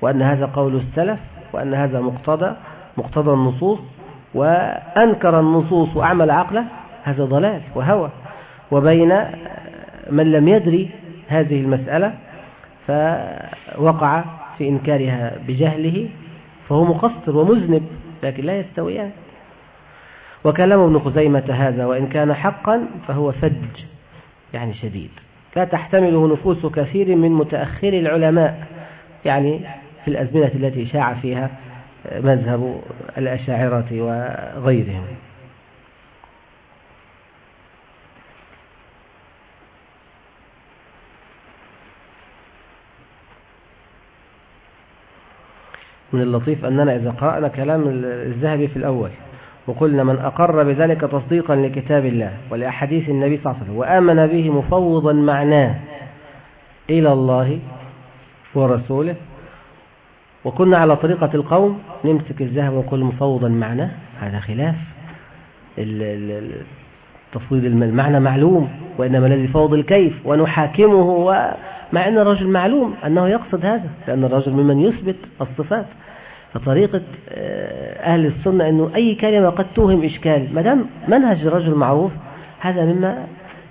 وأن هذا قول السلف وأن هذا مقتضى مقتضى النصوص وأنكر النصوص وأعمل عقله هذا ضلال وهوى. وبين من لم يدري هذه المسألة فوقع في إنكارها بجهله فهو مقصر ومذنب لكن لا يستويان. وكلام ابن خزيمة هذا وإن كان حقا فهو فج يعني شديد. لا تحتمله نفوس كثير من متأخر العلماء يعني في الأزمنة التي شاع فيها. مذهب الأشاعرة وغيرهم. من اللطيف أننا إذا قرأنا كلام الذهبي في الأول وقلنا من أقر بذلك تصديقا لكتاب الله ولأحاديث النبي صلى الله عليه وسلم وآمن به مفوضا معناه إلى الله ورسوله وكنا على طريقة القوم نمسك الذهب ونقول مفوضا معناه هذا خلاف. تفويض المعنى معلوم وإنما الذي فوض الكيف ونحاكمه مع أن الرجل معلوم أنه يقصد هذا لأن الرجل ممن يثبت الصفات. فطريقة آه، أهل السنة أنه أي كلمة قد توهم إشكال ما دام منهج الرجل معروف هذا مما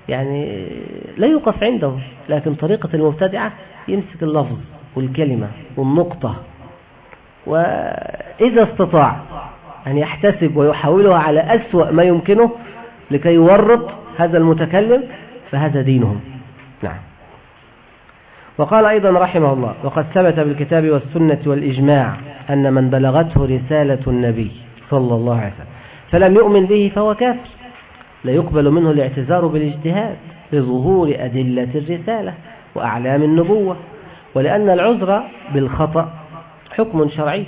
يعني لا يوقف عنده. لكن طريقة المبتدعة يمسك اللفظ والكلمة والنقطة وإذا استطاع أن يحتسب ويحاولها على أسوأ ما يمكنه لكي يورط هذا المتكلم فهذا دينهم. نعم. وقال أيضا رحمه الله وقد ثبت بالكتاب والسنة والإجماع أن من بلغته رسالة النبي صلى الله عليه وسلم فلم يؤمن به فهو كافر. لا يقبل منه الاعتذار بالاجتهاد لظهور أدلة الرسالة وأعلام النبوة ولأن العذر بالخطأ حكم شرعي.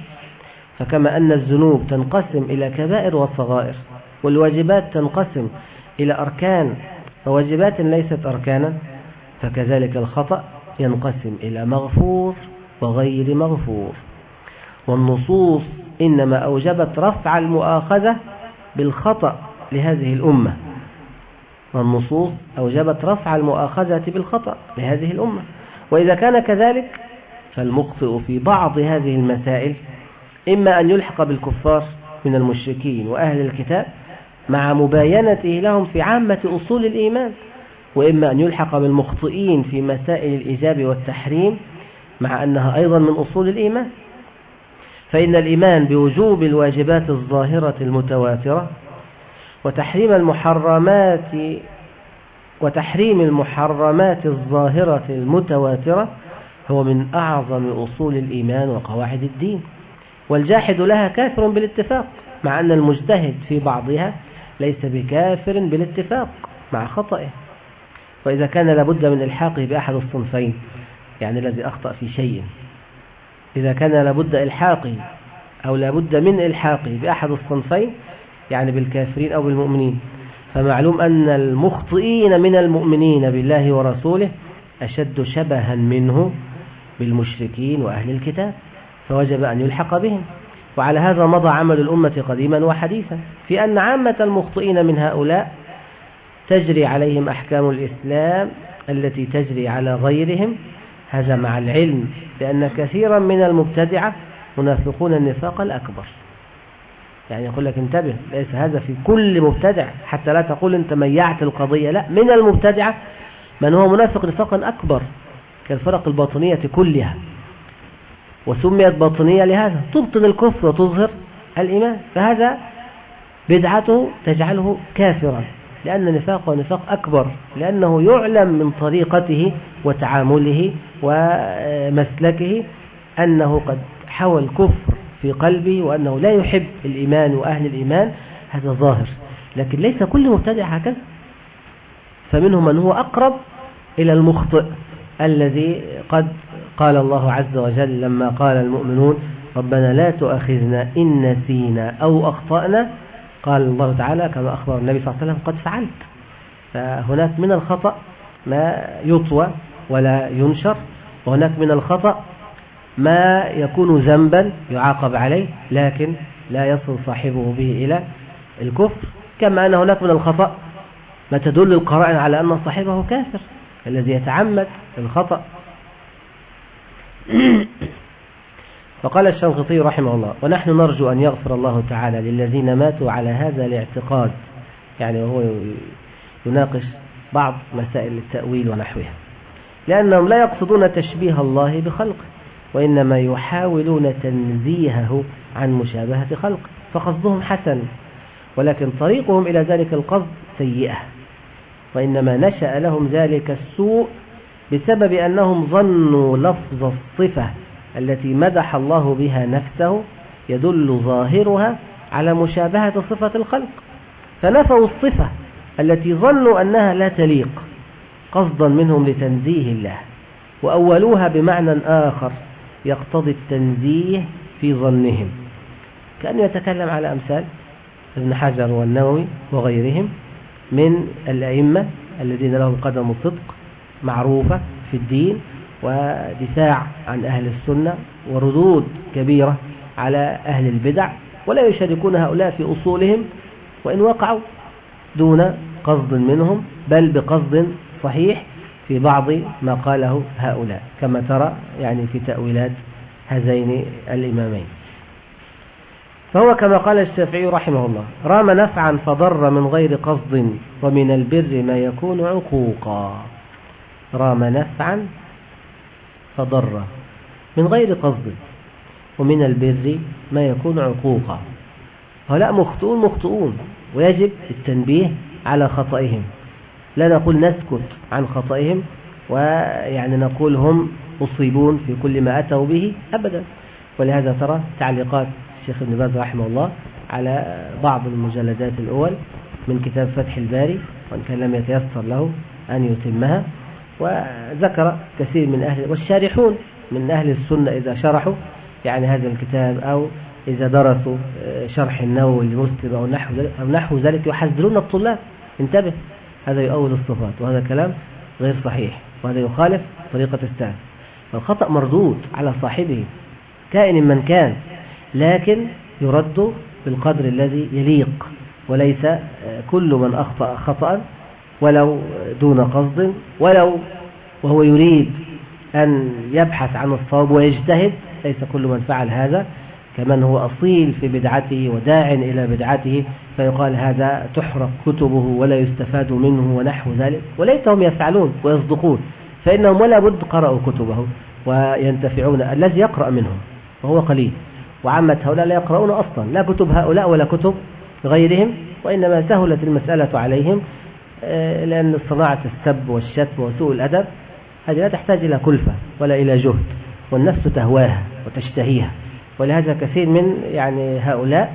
فكما أن الذنوب تنقسم إلى كبائر وصغائر والواجبات تنقسم إلى أركان وواجبات ليست أركانا فكذلك الخطأ ينقسم إلى مغفور وغير مغفور. والنصوص إنما أوجبت رفع المؤاخذة بالخطأ لهذه الأمة. والنصوص أوجبت رفع المؤاخذة بالخطأ لهذه الأمة. وإذا كان كذلك فالمخطئ في بعض هذه المسائل إما أن يلحق بالكفار من المشركين وأهل الكتاب مع مباينته لهم في عامة أصول الإيمان وإما أن يلحق بالمخطئين في مسائل الإيجاب والتحريم مع أنها أيضا من أصول الإيمان. فإن الإيمان بوجوب الواجبات الظاهرة المتواترة وتحريم المحرمات وتحريم المحرمات الظاهرة المتواترة هو من أعظم أصول الإيمان وقواعد الدين والجاحد لها كافر بالاتفاق مع أن المجتهد في بعضها ليس بكافر بالاتفاق مع خطئه. وإذا كان لابد من إلحاقه بأحد الصنفين يعني الذي أخطأ في شيء. إذا كان لابد إلحاقه أو لابد من إلحاقه بأحد الصنفين يعني بالكافرين أو بالمؤمنين. فمعلوم أن المخطئين من المؤمنين بالله ورسوله أشد شبها منه بالمشركين وأهل الكتاب فوجب أن يلحق بهم. وعلى هذا مضى عمل الأمة قديما وحديثا في أن عامة المخطئين من هؤلاء تجري عليهم أحكام الإسلام التي تجري على غيرهم. هذا مع العلم لأن كثيرا من المبتدعة منافقون النفاق الأكبر. يعني يقول لك انتبه ليس هذا في كل مبتدع حتى لا تقول انت ميعت القضية لا من المبتدعة من هو منافق نفاقا أكبر. كالفرق الباطنية كلها. وسميت باطنية لهذا. تبطن الكفر وتظهر الإيمان. فهذا بدعته تجعله كافرا. لأن نفاقه نفاق أكبر. لأنه يعلم من طريقته وتعامله ومسلكه أنه قد حوى الكفر في قلبه وأنه لا يحب الإيمان وأهل الإيمان. هذا ظاهر. لكن ليس كل مبتدع هكذا. فمنهم من هو أقرب إلى المخطئ. الذي قد قال الله عز وجل لما قال المؤمنون ربنا لا تؤاخذنا إن نسينا أو أخطأنا قال الله تعالى كما أخبر النبي صلى الله عليه وسلم قد فعلت. فهناك من الخطأ ما يطوى ولا ينشر وهناك من الخطأ ما يكون ذنبا يعاقب عليه لكن لا يصل صاحبه به إلى الكفر. كما أن هناك من الخطأ ما تدل القرائن على أن صاحبه كافر. الذي يتعمد الخطأ. فقال الشنقطي رحمه الله ونحن نرجو أن يغفر الله تعالى للذين ماتوا على هذا الاعتقاد. يعني وهو يناقش بعض مسائل التأويل ونحوها. لأنهم لا يقصدون تشبيه الله بخلقه وإنما يحاولون تنزيهه عن مشابهة خلق فقصدهم حسن ولكن طريقهم إلى ذلك القصد سيئة. وإنما نشأ لهم ذلك السوء بسبب أنهم ظنوا لفظ الصفة التي مدح الله بها نفسه يدل ظاهرها على مشابهة صفة الخلق. فنفوا الصفة التي ظنوا أنها لا تليق قصدا منهم لتنزيه الله وأولوها بمعنى آخر يقتضي التنزيه في ظنهم. كأن يتكلم على أمثال ابن حجر والنووي وغيرهم من الأئمة الذين لهم قدم الصدق معروفة في الدين ودفاع عن أهل السنة وردود كبيرة على أهل البدع ولا يشاركون هؤلاء في أصولهم وإن وقعوا دون قصد منهم بل بقصد صحيح في بعض ما قاله هؤلاء كما ترى يعني في تأويلات هذين الإمامين. فهو كما قال الشافعي رحمه الله رام نفعا فضر من غير قصد ومن البر ما يكون عقوقا. رام نفعا فضر من غير قصد ومن البر ما يكون عقوقا. هؤلاء مخطئون مخطئون ويجب التنبيه على خطئهم. لا نقول نسكت عن خطئهم ويعني نقول هم مصيبون في كل ما أتوا به أبدا. ولهذا ترى تعليقات الشيخ ابن باز رحمه الله على بعض المجلدات الأول من كتاب فتح الباري وإن كان لم يتيسر له أن يتمها. وذكر كثير من أهل والشارحون من أهل السنة إذا شرحوا يعني هذا الكتاب أو إذا درسوا آه، شرح النووي لمسلم أو نحو ذلك, أو نحو ذلك يحذرون الطلاب. انتبه هذا يؤول الصفات وهذا كلام غير صحيح وهذا يخالف طريقة السلف الخطأ مردود على صاحبه كائن من كان. لكن يرد بالقدر الذي يليق وليس آه، كل من أخطأ خطأ ولو دون قصد ولو وهو يريد أن يبحث عن الصواب ويجتهد ليس كل من فعل هذا. كمن هو أصيل في بدعته وداع إلى بدعته فيقال هذا تحرق كتبه ولا يستفاد منه ونحو ذلك وليتهم يفعلون ويصدقون فإنهم ولا بد قرأوا كتبه وينتفعون الذي يقرأ منهم وهو قليل. وعامة هؤلاء لا يقرؤون أصلا. لا كتب هؤلاء ولا كتب غيرهم وإنما سهلت المسألة عليهم آه، لأن صناعة السب والشتم وسوء الأدب هذه لا تحتاج إلى كلفة ولا إلى جهد والنفس تهواها وتشتهيها. ولهذا كثير من يعني هؤلاء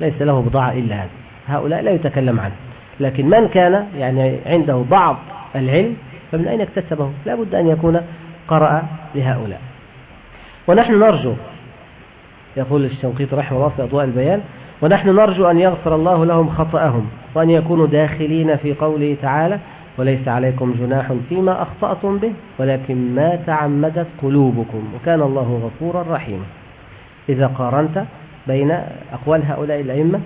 ليس له بضاعة إلا هذا هؤلاء لا يتكلم عنه. لكن من كان يعني عنده بعض العلم فمن أين اكتسبه؟ لا بد أن يكون قرأ لهؤلاء. ونحن نرجو يقول الشنقيط رحمه الله في أضواء البيان ونحن نرجو أن يغفر الله لهم خطأهم وأن يكونوا داخلين في قوله تعالى وليس عليكم جناح فيما أخطأتم به ولكن ما تعمدت قلوبكم وكان الله غفورا رحيما. إذا قارنت بين أقوال هؤلاء الأئمة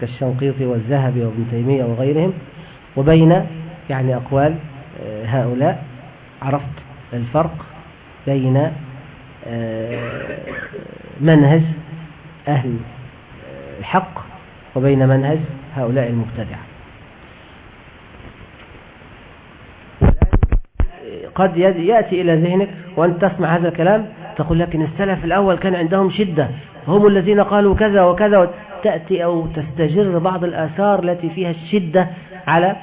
كالشنقيطي والذهبي وابن تيمية وغيرهم وبين يعني أقوال آه، هؤلاء عرفت الفرق بين منهج أهل الحق وبين منهج هؤلاء المبتدعة. قد يأتي إلى ذهنك وأنت تسمع هذا الكلام تقول لكن السلف الأول كان عندهم شدة هم الذين قالوا كذا وكذا تأتي أو تستجر بعض الآثار التي فيها الشدة على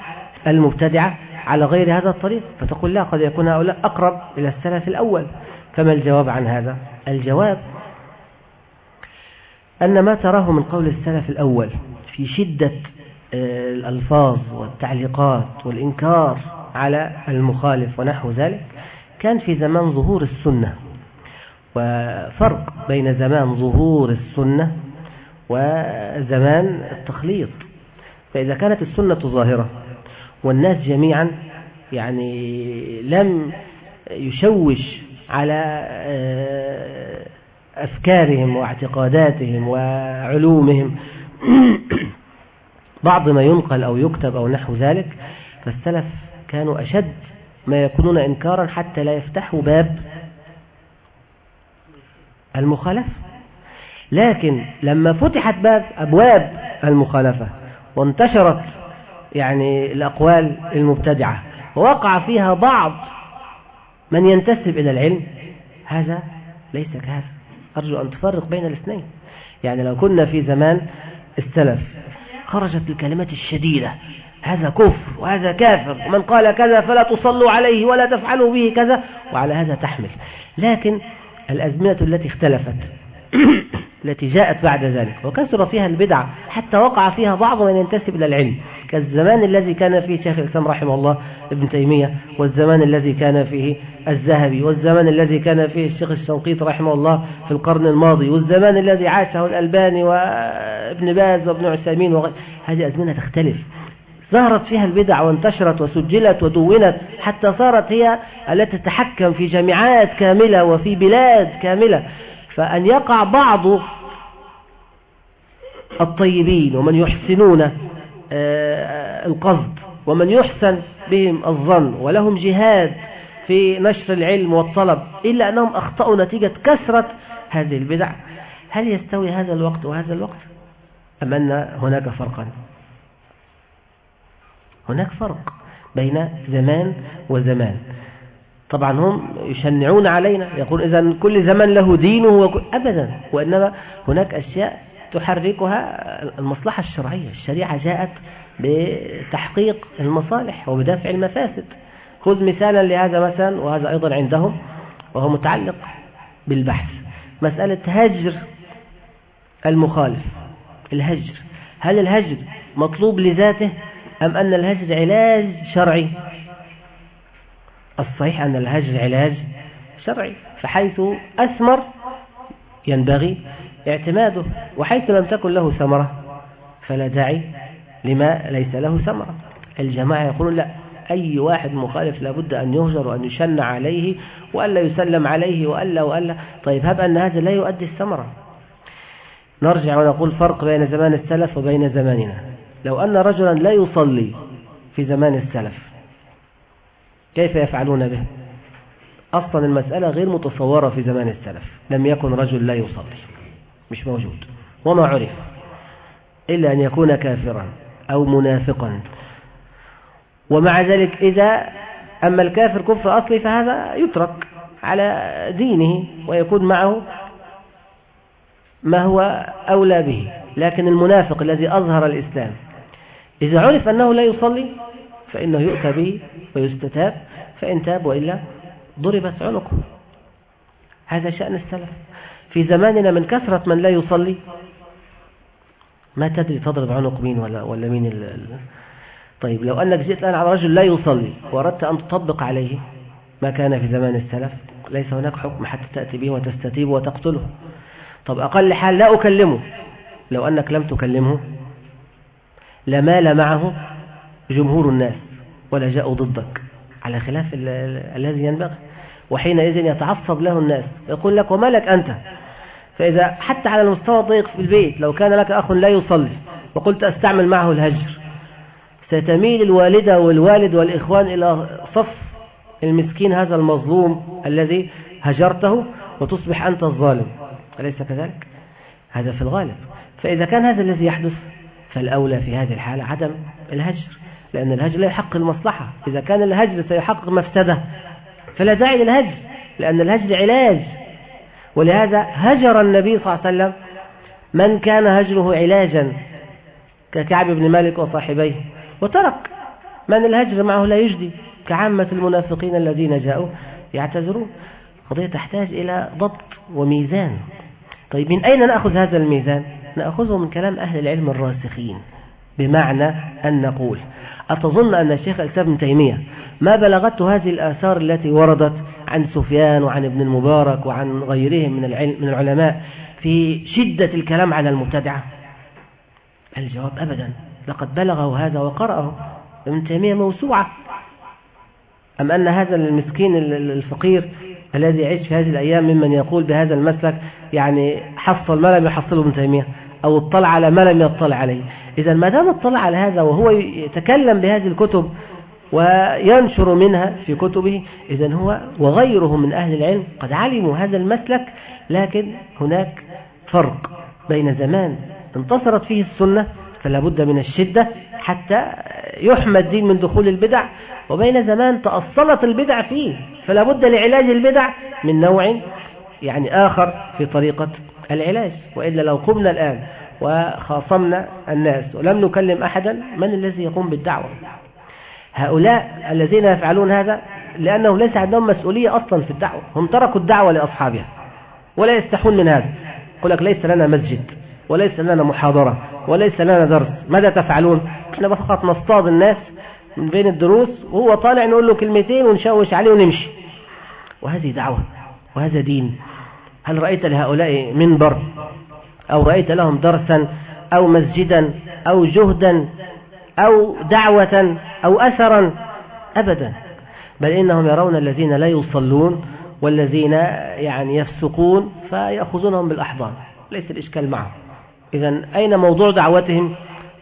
المبتدعة على غير هذا الطريق فتقول لا قد يكون هؤلاء أقرب إلى السلف الأول. فما الجواب عن هذا؟ الجواب أن ما تراه من قول السلف الأول في شدة آه، الألفاظ والتعليقات والإنكار على المخالف ونحو ذلك كان في زمان ظهور السنة وفرق بين زمان ظهور السنة وزمان التخليط. فإذا كانت السنة ظاهرة والناس جميعا يعني لم يشوش على آه، أفكارهم واعتقاداتهم وعلومهم. بعض ما ينقل أو يكتب أو نحو ذلك فالسلف كانوا أشد ما يكونون إنكارا حتى لا يفتحوا باب المخالفة. لكن لما فتحت باب أبواب المخالفة وانتشرت يعني الأقوال المبتدعة ووقع فيها بعض من ينتسب إلى العلم هذا ليس كهذا. أرجو أن تفرق بين الاثنين. يعني لو كنا في زمان السلف خرجت الكلمات الشديدة هذا كفر وهذا كافر ومن قال كذا فلا تصلوا عليه ولا تفعلوا به كذا وعلى هذا تحمل. لكن الأزمنة التي اختلفت التي جاءت بعد ذلك. وكثر فيها البدع حتى وقع فيها بعض من ينتسب إلى العلم. كالزمان الذي كان فيه شيخ الإسلام رحمه الله ابن تيمية والزمان الذي كان فيه الذهبي والزمان الذي كان فيه الشيخ الشنقيط رحمه الله في القرن الماضي والزمان الذي عاشه الألباني وابن باز وابن عثيمين وغير. هذه أزمنة تختلف. ظهرت فيها البدع وانتشرت وسجلت ودونت حتى صارت هي التي تتحكم في جامعات كاملة وفي بلاد كاملة. فأن يقع بعض الطيبين ومن يحسنون آه، القصد ومن يحسن بهم الظن ولهم جهاد في نشر العلم والطلب إلا أنهم أخطأوا نتيجة كثرة هذه البدع. هل يستوي هذا الوقت وهذا الوقت؟ أم أن هناك فرقا؟ هناك فرق بين زمان وزمان. طبعا هم يشنعون علينا يقول إذا كل زمان له دينه أبدا وإنما هناك أشياء تحركها المصلحة الشرعية. الشريعة جاءت بتحقيق المصالح وبدافع المفاسد. خذ مثالا لهذا مثلا وهذا أيضا عندهم وهو متعلق بالبحث. مسألة هجر المخالف الهجر. هل الهجر مطلوب لذاته أم أن الهجر علاج شرعي؟ الصحيح أن الهجر علاج شرعي فحيث أثمر ينبغي اعتماده وحيث لم تكن له ثمرة فلا داعي لما ليس له ثمرة. الجماعة يقولون لا أي واحد مخالف لابد أن يهجر وأن يشن عليه وألا يسلم عليه وألا وألا طيب هب أن هذا لا يؤدي الثمرة. نرجع ونقول فرق بين زمان السلف وبين زماننا. لو أن رجلا لا يصلي في زمان السلف كيف يفعلون به؟ أصلا المسألة غير متصورة في زمان السلف. لم يكن رجل لا يصلي. مش موجود. وما عرف إلا أن يكون كافرا أو منافقا. ومع ذلك إذا أما الكافر كفر أصلي فهذا يترك على دينه ويكون معه ما هو أولى به. لكن المنافق الذي أظهر الإسلام إذا عرف أنه لا يصلي فإنه يؤتى به ويستتاب فإن تاب وإلا ضربت عنقه. هذا شأن السلف. في زماننا من كثرة من لا يصلي ما تدري تضرب عنق مين ولا, ولا مين ال... طيب لو أنك جئت الآن على رجل لا يصلي وأردت أن تطبق عليه ما كان في زمان السلف. ليس هناك حكم حتى تأتي به وتستتيب وتقتله. طب أقل حال لا أكلمه. لو أنك لم تكلمه لمال معه جمهور الناس ولا جاءوا ضدك. على خلاف الذي ينبغي. وحينئذ يتعصب له الناس. يقول لك وما لك أنت؟ فإذا حتى على المستوى الضيق في البيت لو كان لك أخ لا يصلي وقلت أستعمل معه الهجر ستميل الوالدة والوالد والإخوان إلى صف المسكين هذا المظلوم الذي هجرته وتصبح أنت الظالم. أليس كذلك؟ هذا في الغالب. فإذا كان هذا الذي يحدث فالأولى في هذه الحالة عدم الهجر. لأن الهجر لا يحقق المصلحة. إذا كان الهجر سيحقق مفسدة فلا داعي للهجر لأن الهجر علاج. ولهذا هجر النبي صلى الله عليه وسلم من كان هجره علاجا ككعب بن مالك وصاحبيه وترك. من الهجر معه لا يجدي. كعامة المنافقين الذين جاءوا يعتذرون. قضية تحتاج إلى ضبط وميزان. طيب من أين نأخذ هذا الميزان؟ نأخذه من كلام أهل العلم الراسخين بمعنى أن نقول أتظن أن الشيخ الإسلام ابن تيمية ما بلغته هذه الآثار التي وردت عن سفيان وعن ابن المبارك وعن غيرهم من العلم من العلماء في شدة الكلام على المبتدعة؟ الجواب أبدا لقد بلغه هذا وقرأه ابن تيمية موسوعة. أم أن هذا المسكين الفقير الذي يعيش في هذه الأيام ممن يقول بهذا المسلك يعني حصل ما لم يحصله ابن تيمية أو اطلع على ما لم يطلع عليه. إذا ما دام اطلع على هذا وهو يتكلم بهذه الكتب وينشر منها في كتبه إذا هو وغيره من أهل العلم قد علموا هذا المسلك لكن هناك فرق بين زمان انتصرت فيه السنة فلا بد من الشدة حتى يحمى الدين من دخول البدع وبين زمان تأصلت البدع فيه فلا بد لعلاج البدع من نوع يعني آخر في طريقة العلاج وإلا لو قمنا الآن وخاصمنا الناس ولم نكلم أحدا من الذي يقوم بالدعوة. هؤلاء الذين يفعلون هذا لأنه ليس عندهم مسؤولية أصلا في الدعوة. هم تركوا الدعوة لأصحابها ولا يستحون من هذا. يقول لك ليس لنا مسجد وليس لنا محاضرة وليس لنا درس. ماذا تفعلون؟ إحنا فقط نصطاد الناس من بين الدروس وهو طالع نقول له كلمتين ونشوش عليه ونمشي. وهذه دعوة وهذا دين. هل رأيت لهؤلاء منبر؟ أو رأيت لهم درسا أو مسجدا أو جهدا أو دعوة أو أثرا أبدا. بل إنهم يرون الذين لا يصلون والذين يعني يفسقون فيأخذونهم بالأحضان. ليس الإشكال معهم. إذا أين موضوع دعوتهم؟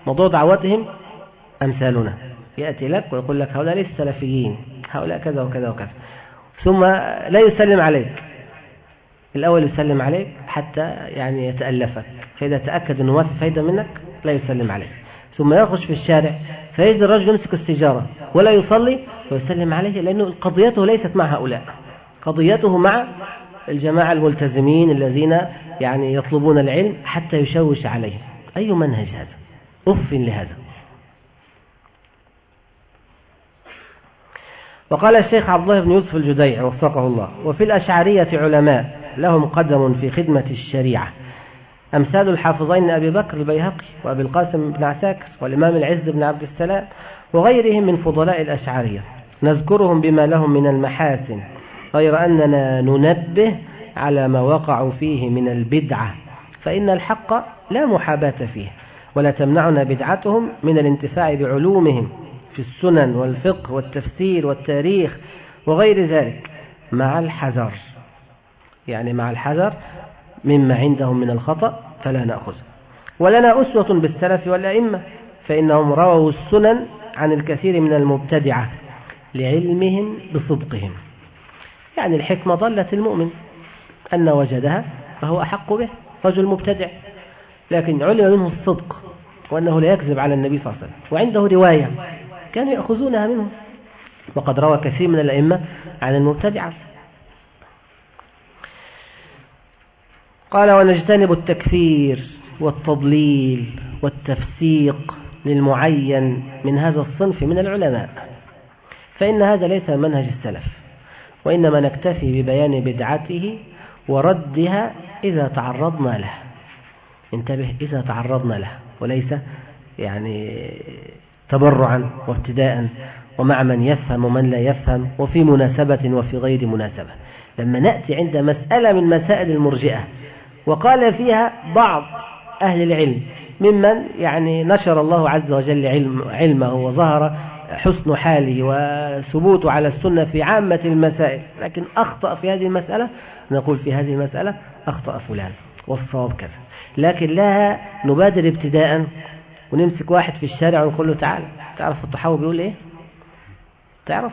موضوع دعوتهم أمثالنا. يأتي لك ويقول لك هؤلاء ليس سلفيين. هؤلاء كذا وكذا وكذا. ثم لا يسلم عليك. الأول يسلم عليك حتى يعني يتألفك فإذا تأكد أنه ما في فايدة منك لا يسلم عليك. ثم يخرج في الشارع فيجد الرجل يمسك السجارة ولا يصلي ويسلم عليه لأنه قضيته ليست مع هؤلاء قضيته مع الجماعة الملتزمين الذين يعني يطلبون العلم حتى يشوش عليهم. أي منهج هذا؟ أف لهذا. وقال الشيخ عبد الله بن يوسف الجديع وفقه الله وفي الأشعرية علماء لهم قدم في خدمة الشريعة. أمثال الحافظين أبي بكر البيهقي وأبي القاسم بن عساكر والإمام العز بن عبد السلام وغيرهم من فضلاء الأشعرية. نذكرهم بما لهم من المحاسن غير أننا ننبه على ما وقعوا فيه من البدعة فإن الحق لا محاباة فيه ولا تمنعنا بدعتهم من الانتفاع بعلومهم في السنن والفقه والتفسير والتاريخ وغير ذلك مع الحذر. يعني مع الحذر مما عندهم من الخطأ فلا نأخذ. ولنا أسوة بالسلف والأئمة فإنهم رووا السنن عن الكثير من المبتدعة لعلمهم بصدقهم. يعني الحكمة ضلت المؤمن أن وجدها فهو أحق به رجل مبتدع لكن علم منه الصدق وأنه لا يكذب على النبي صلى الله عليه وسلم وعنده رواية كانوا يأخذونها منه. وقد روى كثير من الأئمة عن المبتدعة. قال ونجتنب التكفير والتضليل والتفسيق للمعين من هذا الصنف من العلماء فإن هذا ليس منهج السلف وإنما نكتفي ببيان بدعته وردها إذا تعرضنا له. انتبه إذا تعرضنا له وليس يعني تبرعا وابتداء ومع من يفهم ومن لا يفهم وفي مناسبة وفي غير مناسبة. لما نأتي عند مسألة من مسائل المرجئة وقال فيها بعض أهل العلم ممن يعني نشر الله عز وجل علم علمه وظهر حسن حاله وثبوته على السنة في عامة المسائل لكن أخطأ في هذه المسألة نقول في هذه المسألة أخطأ فلان والصواب كذا. لكن لا نبادر ابتداء ونمسك واحد في الشارع ونقول له تعال تعرف الطحاوي بيقول إيه؟ تعرف؟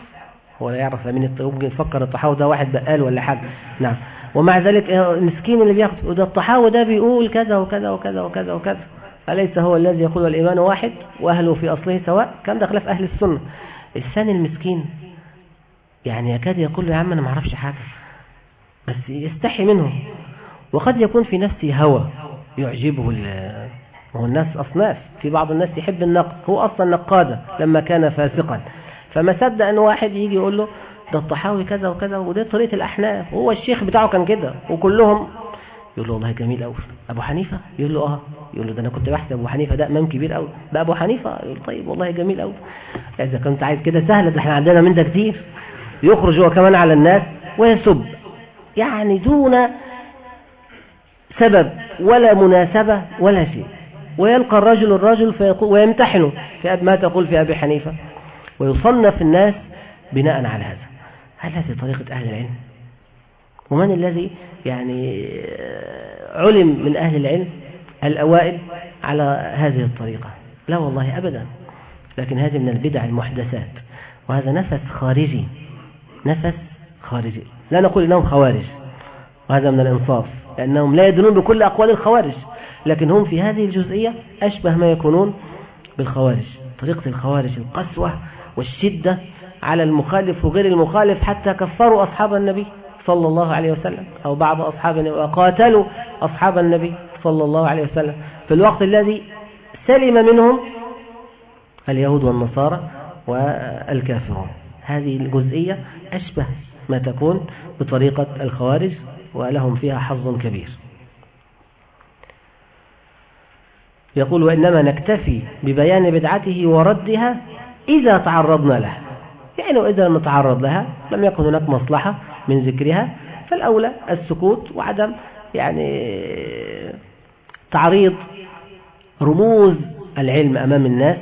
هو لا يعرف مين ممكن يفكر الطحاوي ده واحد بقال ولا حاجة. نعم. ومع ذلك المسكين اللي بياخد وده الطحاوي ده بيقول كذا وكذا وكذا وكذا وكذا. أليس هو الذي يقول الإيمان واحد وأهله في أصله سواء؟ كم ده خلاف أهل السنة؟ الثاني المسكين. يعني يكاد يقول يا عم أنا ما أعرفش حاجة بس يستحي منه. وقد يكون في نفسه هوى يعجبه هو الناس أصناف. في بعض الناس يحب النقد هو أصلا نقادة لما كان فاسقا. فما صدق أن واحد يجي يقول له ده الطحاوي كذا وكذا ودي طريقة الأحناف هو الشيخ بتاعه كان كده وكلهم يقول له والله جميل قوي أبو حنيفة؟ يقول له آه. يقول له ده أنا كنت بحسب أبو حنيفة ده إمام كبير قوي ده أبو حنيفة؟ يقول طيب والله جميل قوي إذا كنت عايز كده سهلة ده إحنا عندنا من ده كتير. يخرج هو كمان على الناس ويسب. يعني دون سبب ولا مناسبة ولا شيء. ويلقى الرجل الرجل فيقول ويمتحنه. في ما تقول في أبي حنيفة؟ ويصنف الناس بناء على هذا. هل هذه طريقة أهل العلم. ومن الذي يعني علم من أهل العلم الأوائل على هذه الطريقة؟ لا والله أبدا. لكن هذه من البدع المحدثات. وهذا نفس خارجي. نفس خارجي. لا نقول إنهم خوارج. وهذا من الإنصاف. لأنهم لا يدنون بكل أقوال الخوارج. لكن هم في هذه الجزئية أشبه ما يكونون بالخوارج. طريقة الخوارج القسوة والشدة على المخالف وغير المخالف حتى كفروا أصحاب النبي صلى الله عليه وسلم. أو بعض أصحاب النبي وقاتلوا أصحاب النبي صلى الله عليه وسلم. في الوقت الذي سلم منهم اليهود والنصارى والكافرون. هذه الجزئية أشبه ما تكون بطريقة الخوارج ولهم فيها حظ كبير. يقول وإنما نكتفي ببيان بدعته وردها إذا تعرضنا لها. يعني وإذا لم نتعرض لها لم يكن هناك مصلحة من ذكرها فالأولى السكوت وعدم يعني تعريض رموز العلم أمام الناس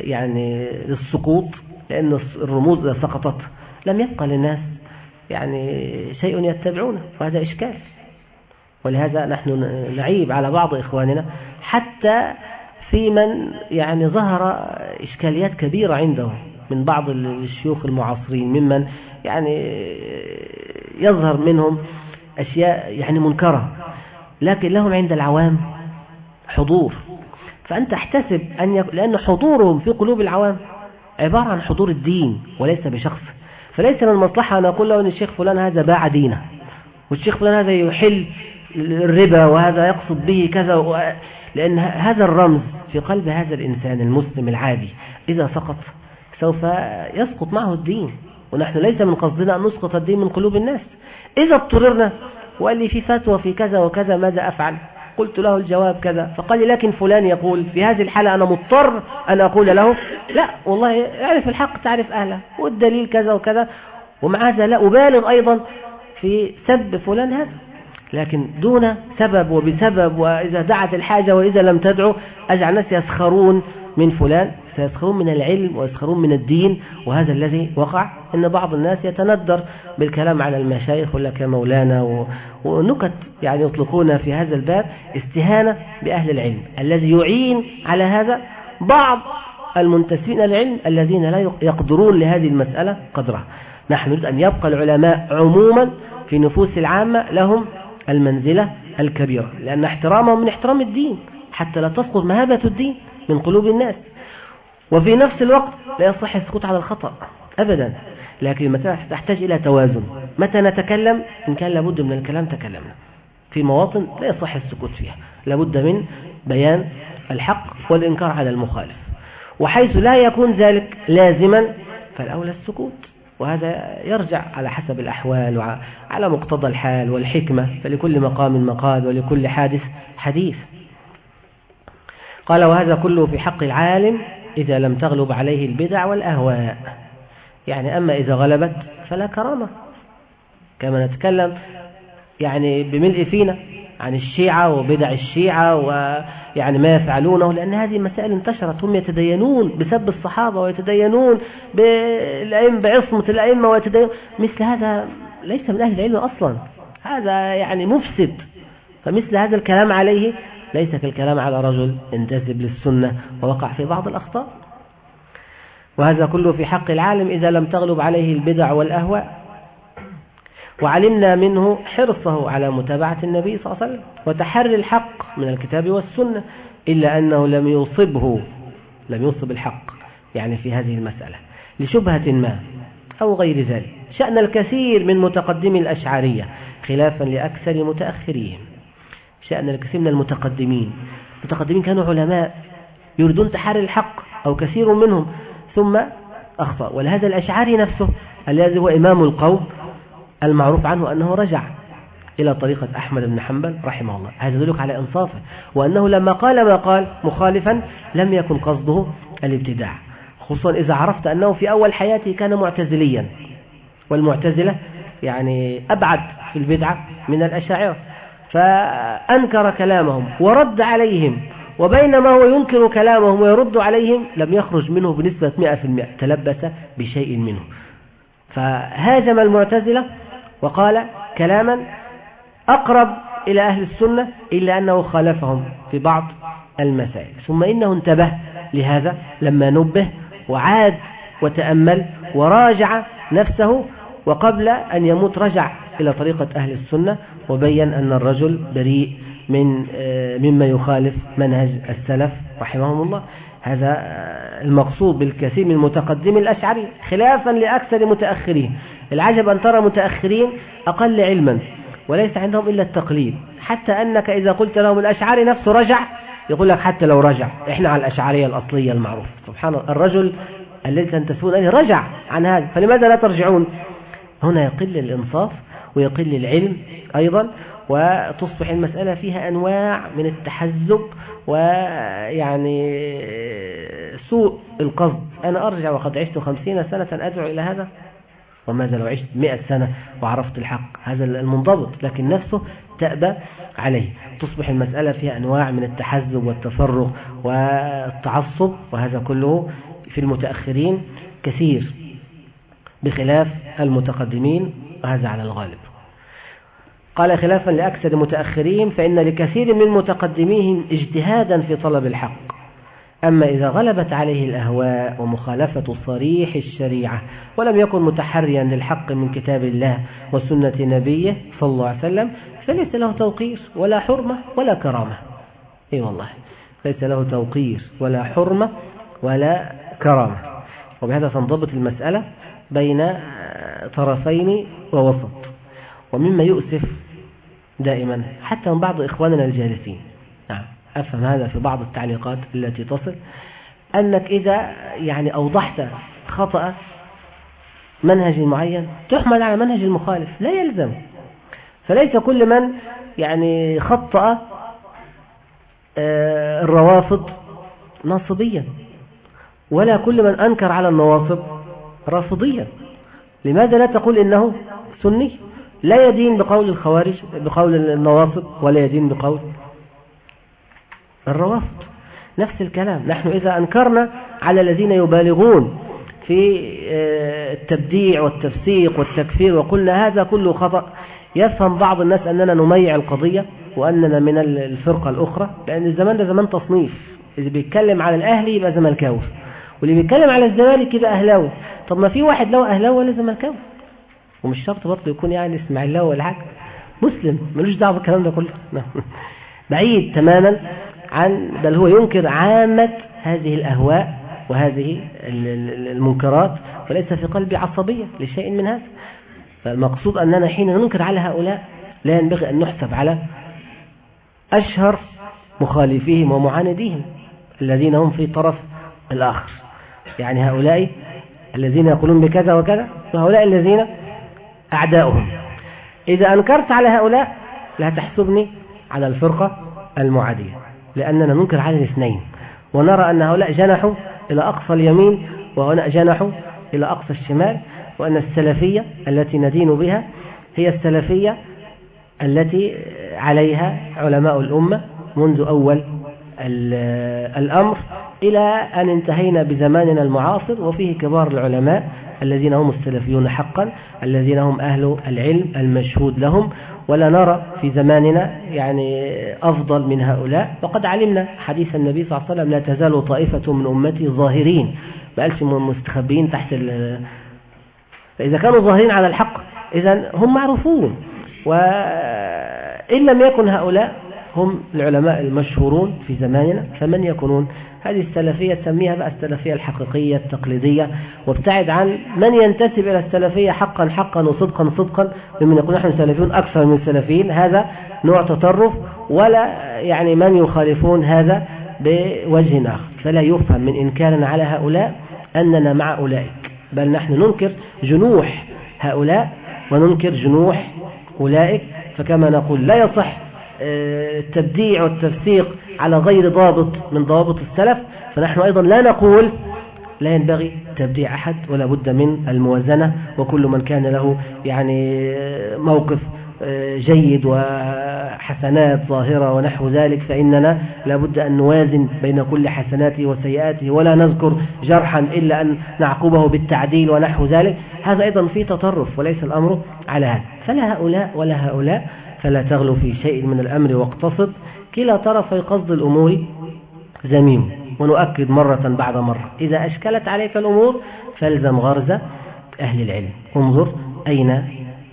يعني للسقوط لأن الرموز إذا سقطت لم يبقى للناس يعني شيء يتبعونه وهذا إشكال. ولهذا نحن نعيب على بعض إخواننا حتى في من يعني ظهر إشكاليات كبيرة عنده من بعض الشيوخ المعاصرين ممن يعني يظهر منهم أشياء يعني منكرة لكن لهم عند العوام حضور. فأنت احتسب أن يك... لأن حضورهم في قلوب العوام عبارة عن حضور الدين وليس بشخص. فليس من المصلحة أن أقول له أن الشيخ فلان هذا باع دينه والشيخ فلان هذا يحل الربا وهذا يقصد به كذا و... لأن هذا الرمز في قلب هذا الإنسان المسلم العادي إذا سقط سوف يسقط معه الدين ونحن ليس من قصدنا أن نسقط الدين من قلوب الناس. إذا اضطررنا وقال لي في فتوى في كذا وكذا ماذا أفعل؟ قلت له الجواب كذا. فقال لي لكن فلان يقول في هذه الحالة أنا مضطر أن أقول له لا والله أعرف الحق تعرف أهله والدليل كذا وكذا. ومع هذا لا أبالغ أيضا في سب فلان هذا. لكن دون سبب وبسبب وإذا دعت الحاجة وإذا لم تدعو أجعل الناس يسخرون. من فلان سيسخرون من العلم ويسخرون من الدين وهذا الذي وقع إن بعض الناس يتندر بالكلام على المشايخ ولا كمولانا ونكت يعني يطلقون في هذا الباب استهانة بأهل العلم. الذي يعين على هذا بعض المنتسبين العلم الذين لا يقدرون لهذه المسألة قدرها. نحن نريد أن يبقى العلماء عموما في نفوس العامة لهم المنزلة الكبيرة لأن احترامهم من احترام الدين حتى لا تسقط مهابة الدين. من قلوب الناس. وفي نفس الوقت لا يصح السكوت على الخطأ أبدا. لكن المسألة تحتاج إلى توازن متى نتكلم؟ إن كان لابد من الكلام تكلمنا. في مواطن لا يصح السكوت فيها. لابد من بيان الحق والإنكار على المخالف. وحيث لا يكون ذلك لازما فالأولى السكوت. وهذا يرجع على حسب الأحوال وعلى مقتضى الحال والحكمة. فلكل مقام مقال ولكل حادث حديث. قال وهذا كله في حق العالم إذا لم تغلب عليه البدع والأهواء. يعني أما إذا غلبت فلا كرامة. كما نتكلم يعني بملء فينا عن الشيعة وبدع الشيعة ويعني ما يفعلونه لأن هذه مسائل انتشرت هم يتدينون بسب الصحابة ويتدينون بالأئمة بعصمة الأئمة ويتدينون. مثل هذا ليس من أهل العلم أصلا. هذا يعني مفسد. فمثل هذا الكلام عليه ليس كالكلام على رجل انتسب للسنة ووقع في بعض الأخطاء. وهذا كله في حق العالم إذا لم تغلب عليه البدع والأهواء. وعلمنا منه حرصه على متابعة النبي صلى الله عليه وسلم وتحري الحق من الكتاب والسنة إلا أنه لم يصبه لم يصب الحق يعني في هذه المسألة لشبهة ما أو غير ذلك. شأن الكثير من متقدمي الأشعارية خلافا لأكثر متأخرين. شأن الكثير من المتقدمين. المتقدمين كانوا علماء يريدون تحري الحق أو كثير منهم ثم أخطأ. ولهذا الأشعري نفسه الذي هو إمام القوم المعروف عنه أنه رجع إلى طريقة أحمد بن حنبل رحمه الله. هذا يدلك على إنصافه وأنه لما قال ما قال مخالفا لم يكن قصده الابتداع خصوصا إذا عرفت أنه في أول حياته كان معتزليا. والمعتزلة يعني أبعد في البدعة من الأشاعرة. فأنكر كلامهم ورد عليهم وبينما هو ينكر كلامهم ويرد عليهم لم يخرج منه بنسبة 100% تلبس بشيء منه. فهاجم المعتزلة وقال كلاما أقرب إلى أهل السنة إلا أنه خالفهم في بعض المسائل. ثم إنه انتبه لهذا لما نبه وعاد وتأمل وراجع نفسه وقبل أن يموت رجع إلى طريقة أهل السنة وبين أن الرجل بريء من آه، مما يخالف منهج السلف رحمهم الله. هذا آه، المقصود بالكثير من متقدم الأشعري خلافا لأكثر متأخرين. العجب أن ترى متأخرين أقل علما وليس عندهم إلا التقليد. حتى أنك إذا قلت لهم الأشعري نفسه رجع يقول لك حتى لو رجع. إحنا على الأشعرية الأصلية المعروفة سبحان الله الرجل الذي تنتسبون إليه رجع عن هذا. فلماذا لا ترجعون؟ هنا يقل الإنصاف ويقل العلم أيضا وتصبح المسألة فيها أنواع من التحزب ويعني سوء القصد. أنا أرجع وقد عشت خمسين سنة أدعو إلى هذا؟ وماذا لو عشت مئة سنة وعرفت الحق. هذا المنضبط لكن نفسه تأبى عليه. تصبح المسألة فيها أنواع من التحزب والتفرغ والتعصب وهذا كله في المتأخرين كثير بخلاف المتقدمين. وهذا على الغالب. قال خلافا لأكثر المتأخرين فإن لكثير من متقدميهم اجتهادا في طلب الحق. أما إذا غلبت عليه الأهواء ومخالفة صريح الشريعة ولم يكن متحريا للحق من كتاب الله وسنة نبيه صلى الله عليه وسلم فليس له توقير ولا حرمة ولا كرامة. إي والله ليس له توقير ولا حرمة ولا كرامة. وبهذا تنضبط المسألة بين طرفين ووسط. ومما يؤسف دائما حتى من بعض إخواننا الجالسين. نعم أفهم هذا في بعض التعليقات التي تصل. أنك إذا يعني أوضحت خطأ منهج معين تحمل على منهج المخالف لا يلزم. فليس كل من يعني خطأ آه، الروافض ناصبيا ولا كل من أنكر على النواصب رافضيا. لماذا لا تقول إنه سني؟ لا يدين بقول الخوارج بقول النواصب ولا يدين بقول الروافض. نفس الكلام. نحن إذا أنكرنا على الذين يبالغون في آه، التبديع والتفسيق والتكفير وقلنا هذا كله خطأ يفهم بعض الناس أننا نميع القضية وأننا من الفرقة الأخرى لأن الزمان ده زمان تصنيف. اللي بيتكلم على الأهلي يبقى زملكاوي. واللي بيتكلم على الزمالك يبقى أهلاوي. طب ما في واحد لو أهلاوي ولا زملكاوي؟ ومش شرط برضه يكون يعني إسماعيلاوي ولا حاجة. مسلم ملوش دعوة بالكلام ده كله. بعيد تماما عن بل هو ينكر عامة هذه الأهواء وهذه المنكرات وليس في قلبي عصبية لشيء من هذا. فالمقصود أننا حين ننكر على هؤلاء لا ينبغي أن نحسب على أشهر مخالفيهم ومعانديهم الذين هم في طرف الآخر. يعني هؤلاء الذين يقولون بكذا وكذا وهؤلاء الذين أعداؤهم. إذا أنكرت على هؤلاء لا تحسبني على الفرقة المعادية لأننا ننكر على الاثنين. ونرى أن هؤلاء جنحوا إلى أقصى اليمين وهؤلاء جنحوا إلى أقصى الشمال وأن السلفية التي ندين بها هي السلفية التي عليها علماء الأمة منذ أول الأمر. إلى أن انتهينا بزماننا المعاصر وفيه كبار العلماء الذين هم السلفيون حقا الذين هم أهل العلم المشهود لهم ولا نرى في زماننا يعني أفضل من هؤلاء. وقد علمنا حديث النبي صلى الله عليه وسلم لا تزال طائفة من أمتي ظاهرين ما قالش مستخبين تحت فإذا كانوا ظاهرين على الحق إذا هم معروفون. وإن لم يكن هؤلاء هم العلماء المشهورون في زماننا فمن يكونون؟ هذه السلفية تسميها بقى السلفية الحقيقية التقليدية وابتعد عن من ينتسب إلى السلفية حقا حقا وصدقا صدقا ممن يقول نحن سلفيون أكثر من سلفيين هذا نوع تطرف ولا يعني من يخالفون هذا بوجه آخر. فلا يفهم من إنكارنا على هؤلاء أننا مع أولئك بل نحن ننكر جنوح هؤلاء وننكر جنوح أولئك فكما نقول لا يصح التبديع والتفسيق على غير ضابط من ضوابط السلف. فنحن أيضا لا نقول لا ينبغي تبديع أحد ولا بد من الموازنة وكل من كان له يعني موقف جيد وحسنات ظاهرة ونحو ذلك فإننا لابد أن نوازن بين كل حسناته وسيئاته ولا نذكر جرحا إلا أن نعقبه بالتعديل ونحو ذلك. هذا أيضا فيه تطرف وليس الأمر على هذا. فلا هؤلاء ولا هؤلاء فلا تغلو في شيء من الأمر واقتصد. كلا طرفي قصد الأمور زميم ونؤكد مرة بعد مرة. إذا أشكلت عليك الأمور فالزم غرز أهل العلم. انظر أين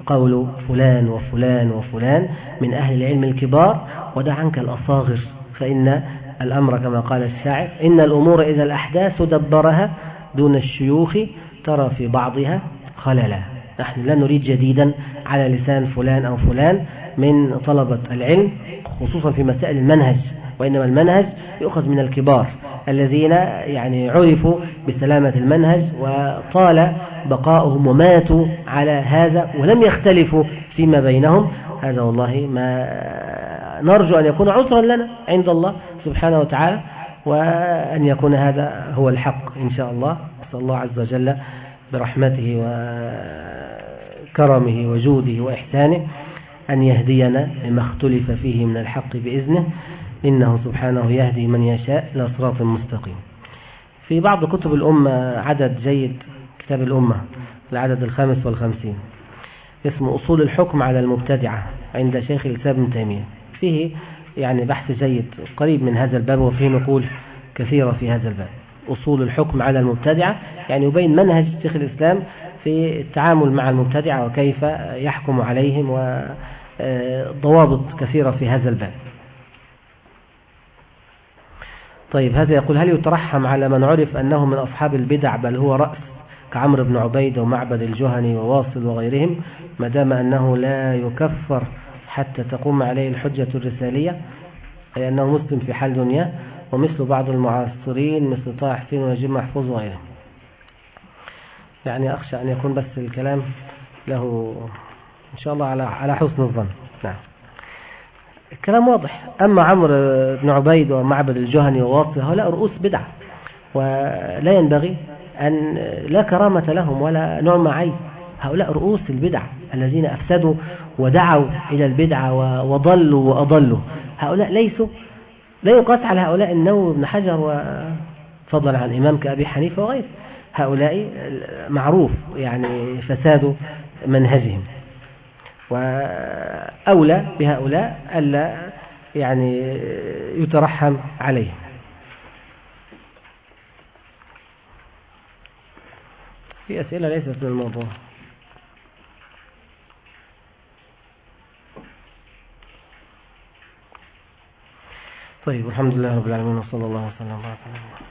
قول فلان وفلان وفلان من أهل العلم الكبار ودع عنك الأصاغر. فإن الأمر كما قال الشاعر إن الأمور إذا الأحداث دبرها دون الشيوخ ترى في بعضها خللا. نحن لا نريد جديدا على لسان فلان أو فلان. من طلبة العلم خصوصا في مسائل المنهج وإنما المنهج يؤخذ من الكبار الذين يعني عرفوا بسلامة المنهج وطال بقاؤهم وماتوا على هذا ولم يختلفوا فيما بينهم. هذا والله ما نرجو أن يكون عذرا لنا عند الله سبحانه وتعالى وأن يكون هذا هو الحق إن شاء الله. أسأل الله عز وجل برحمته وكرمه وجوده وإحسانه. أن يهدينا لما اختلف فيه من الحق بإذنه. إنه سبحانه يهدي من يشاء إلى صراط مستقيم. في بعض كتب الأمة عدد جيد كتاب الأمة العدد الخامس والخمسين اسمه أصول الحكم على المبتدعة عند شيخ الإسلام ابن تيمية. فيه يعني بحث جيد قريب من هذا الباب وفيه نقول كثيرة في هذا الباب. أصول الحكم على المبتدعة يعني يبين منهج شيخ الإسلام في التعامل مع المبتدعة وكيف يحكم عليهم وضوابط كثيرة في هذا الباب. طيب هذا يقول هل يترحم على من عرف أنه من أصحاب البدع بل هو رأس كعمر بن عبيد ومعبد الجهني وواصل وغيرهم ما دام أنه لا يكفر حتى تقوم عليه الحجة الرسالية؟ أي أنه مسلم في حال دنيا ومثل بعض المعاصرين مثل طه حسين ونجيب محفوظ وغيرهم. يعني أخشى أن يكون بس الكلام له إن شاء الله على على حسن الظن. نعم. الكلام واضح. أما عمرو بن عبيد ومعبد الجهني وواصل هؤلاء رؤوس بدع ولا ينبغي أن لا كرامة لهم ولا نعم عين. هؤلاء رؤوس البدع الذين أفسدوا ودعوا إلى البدعة وضلوا وأضلوا. هؤلاء ليسوا لا يقاس على هؤلاء النووي بن حجر وفضلا عن إمام كأبي حنيفة وغيره. هؤلاء معروف يعني فساد منهجهم. وأولى بهؤلاء ألا يعني يترحم عليهم في أسئلة ليست من الموضوع. طيب الحمد لله رب العالمين وصلى الله وسلم وبارك على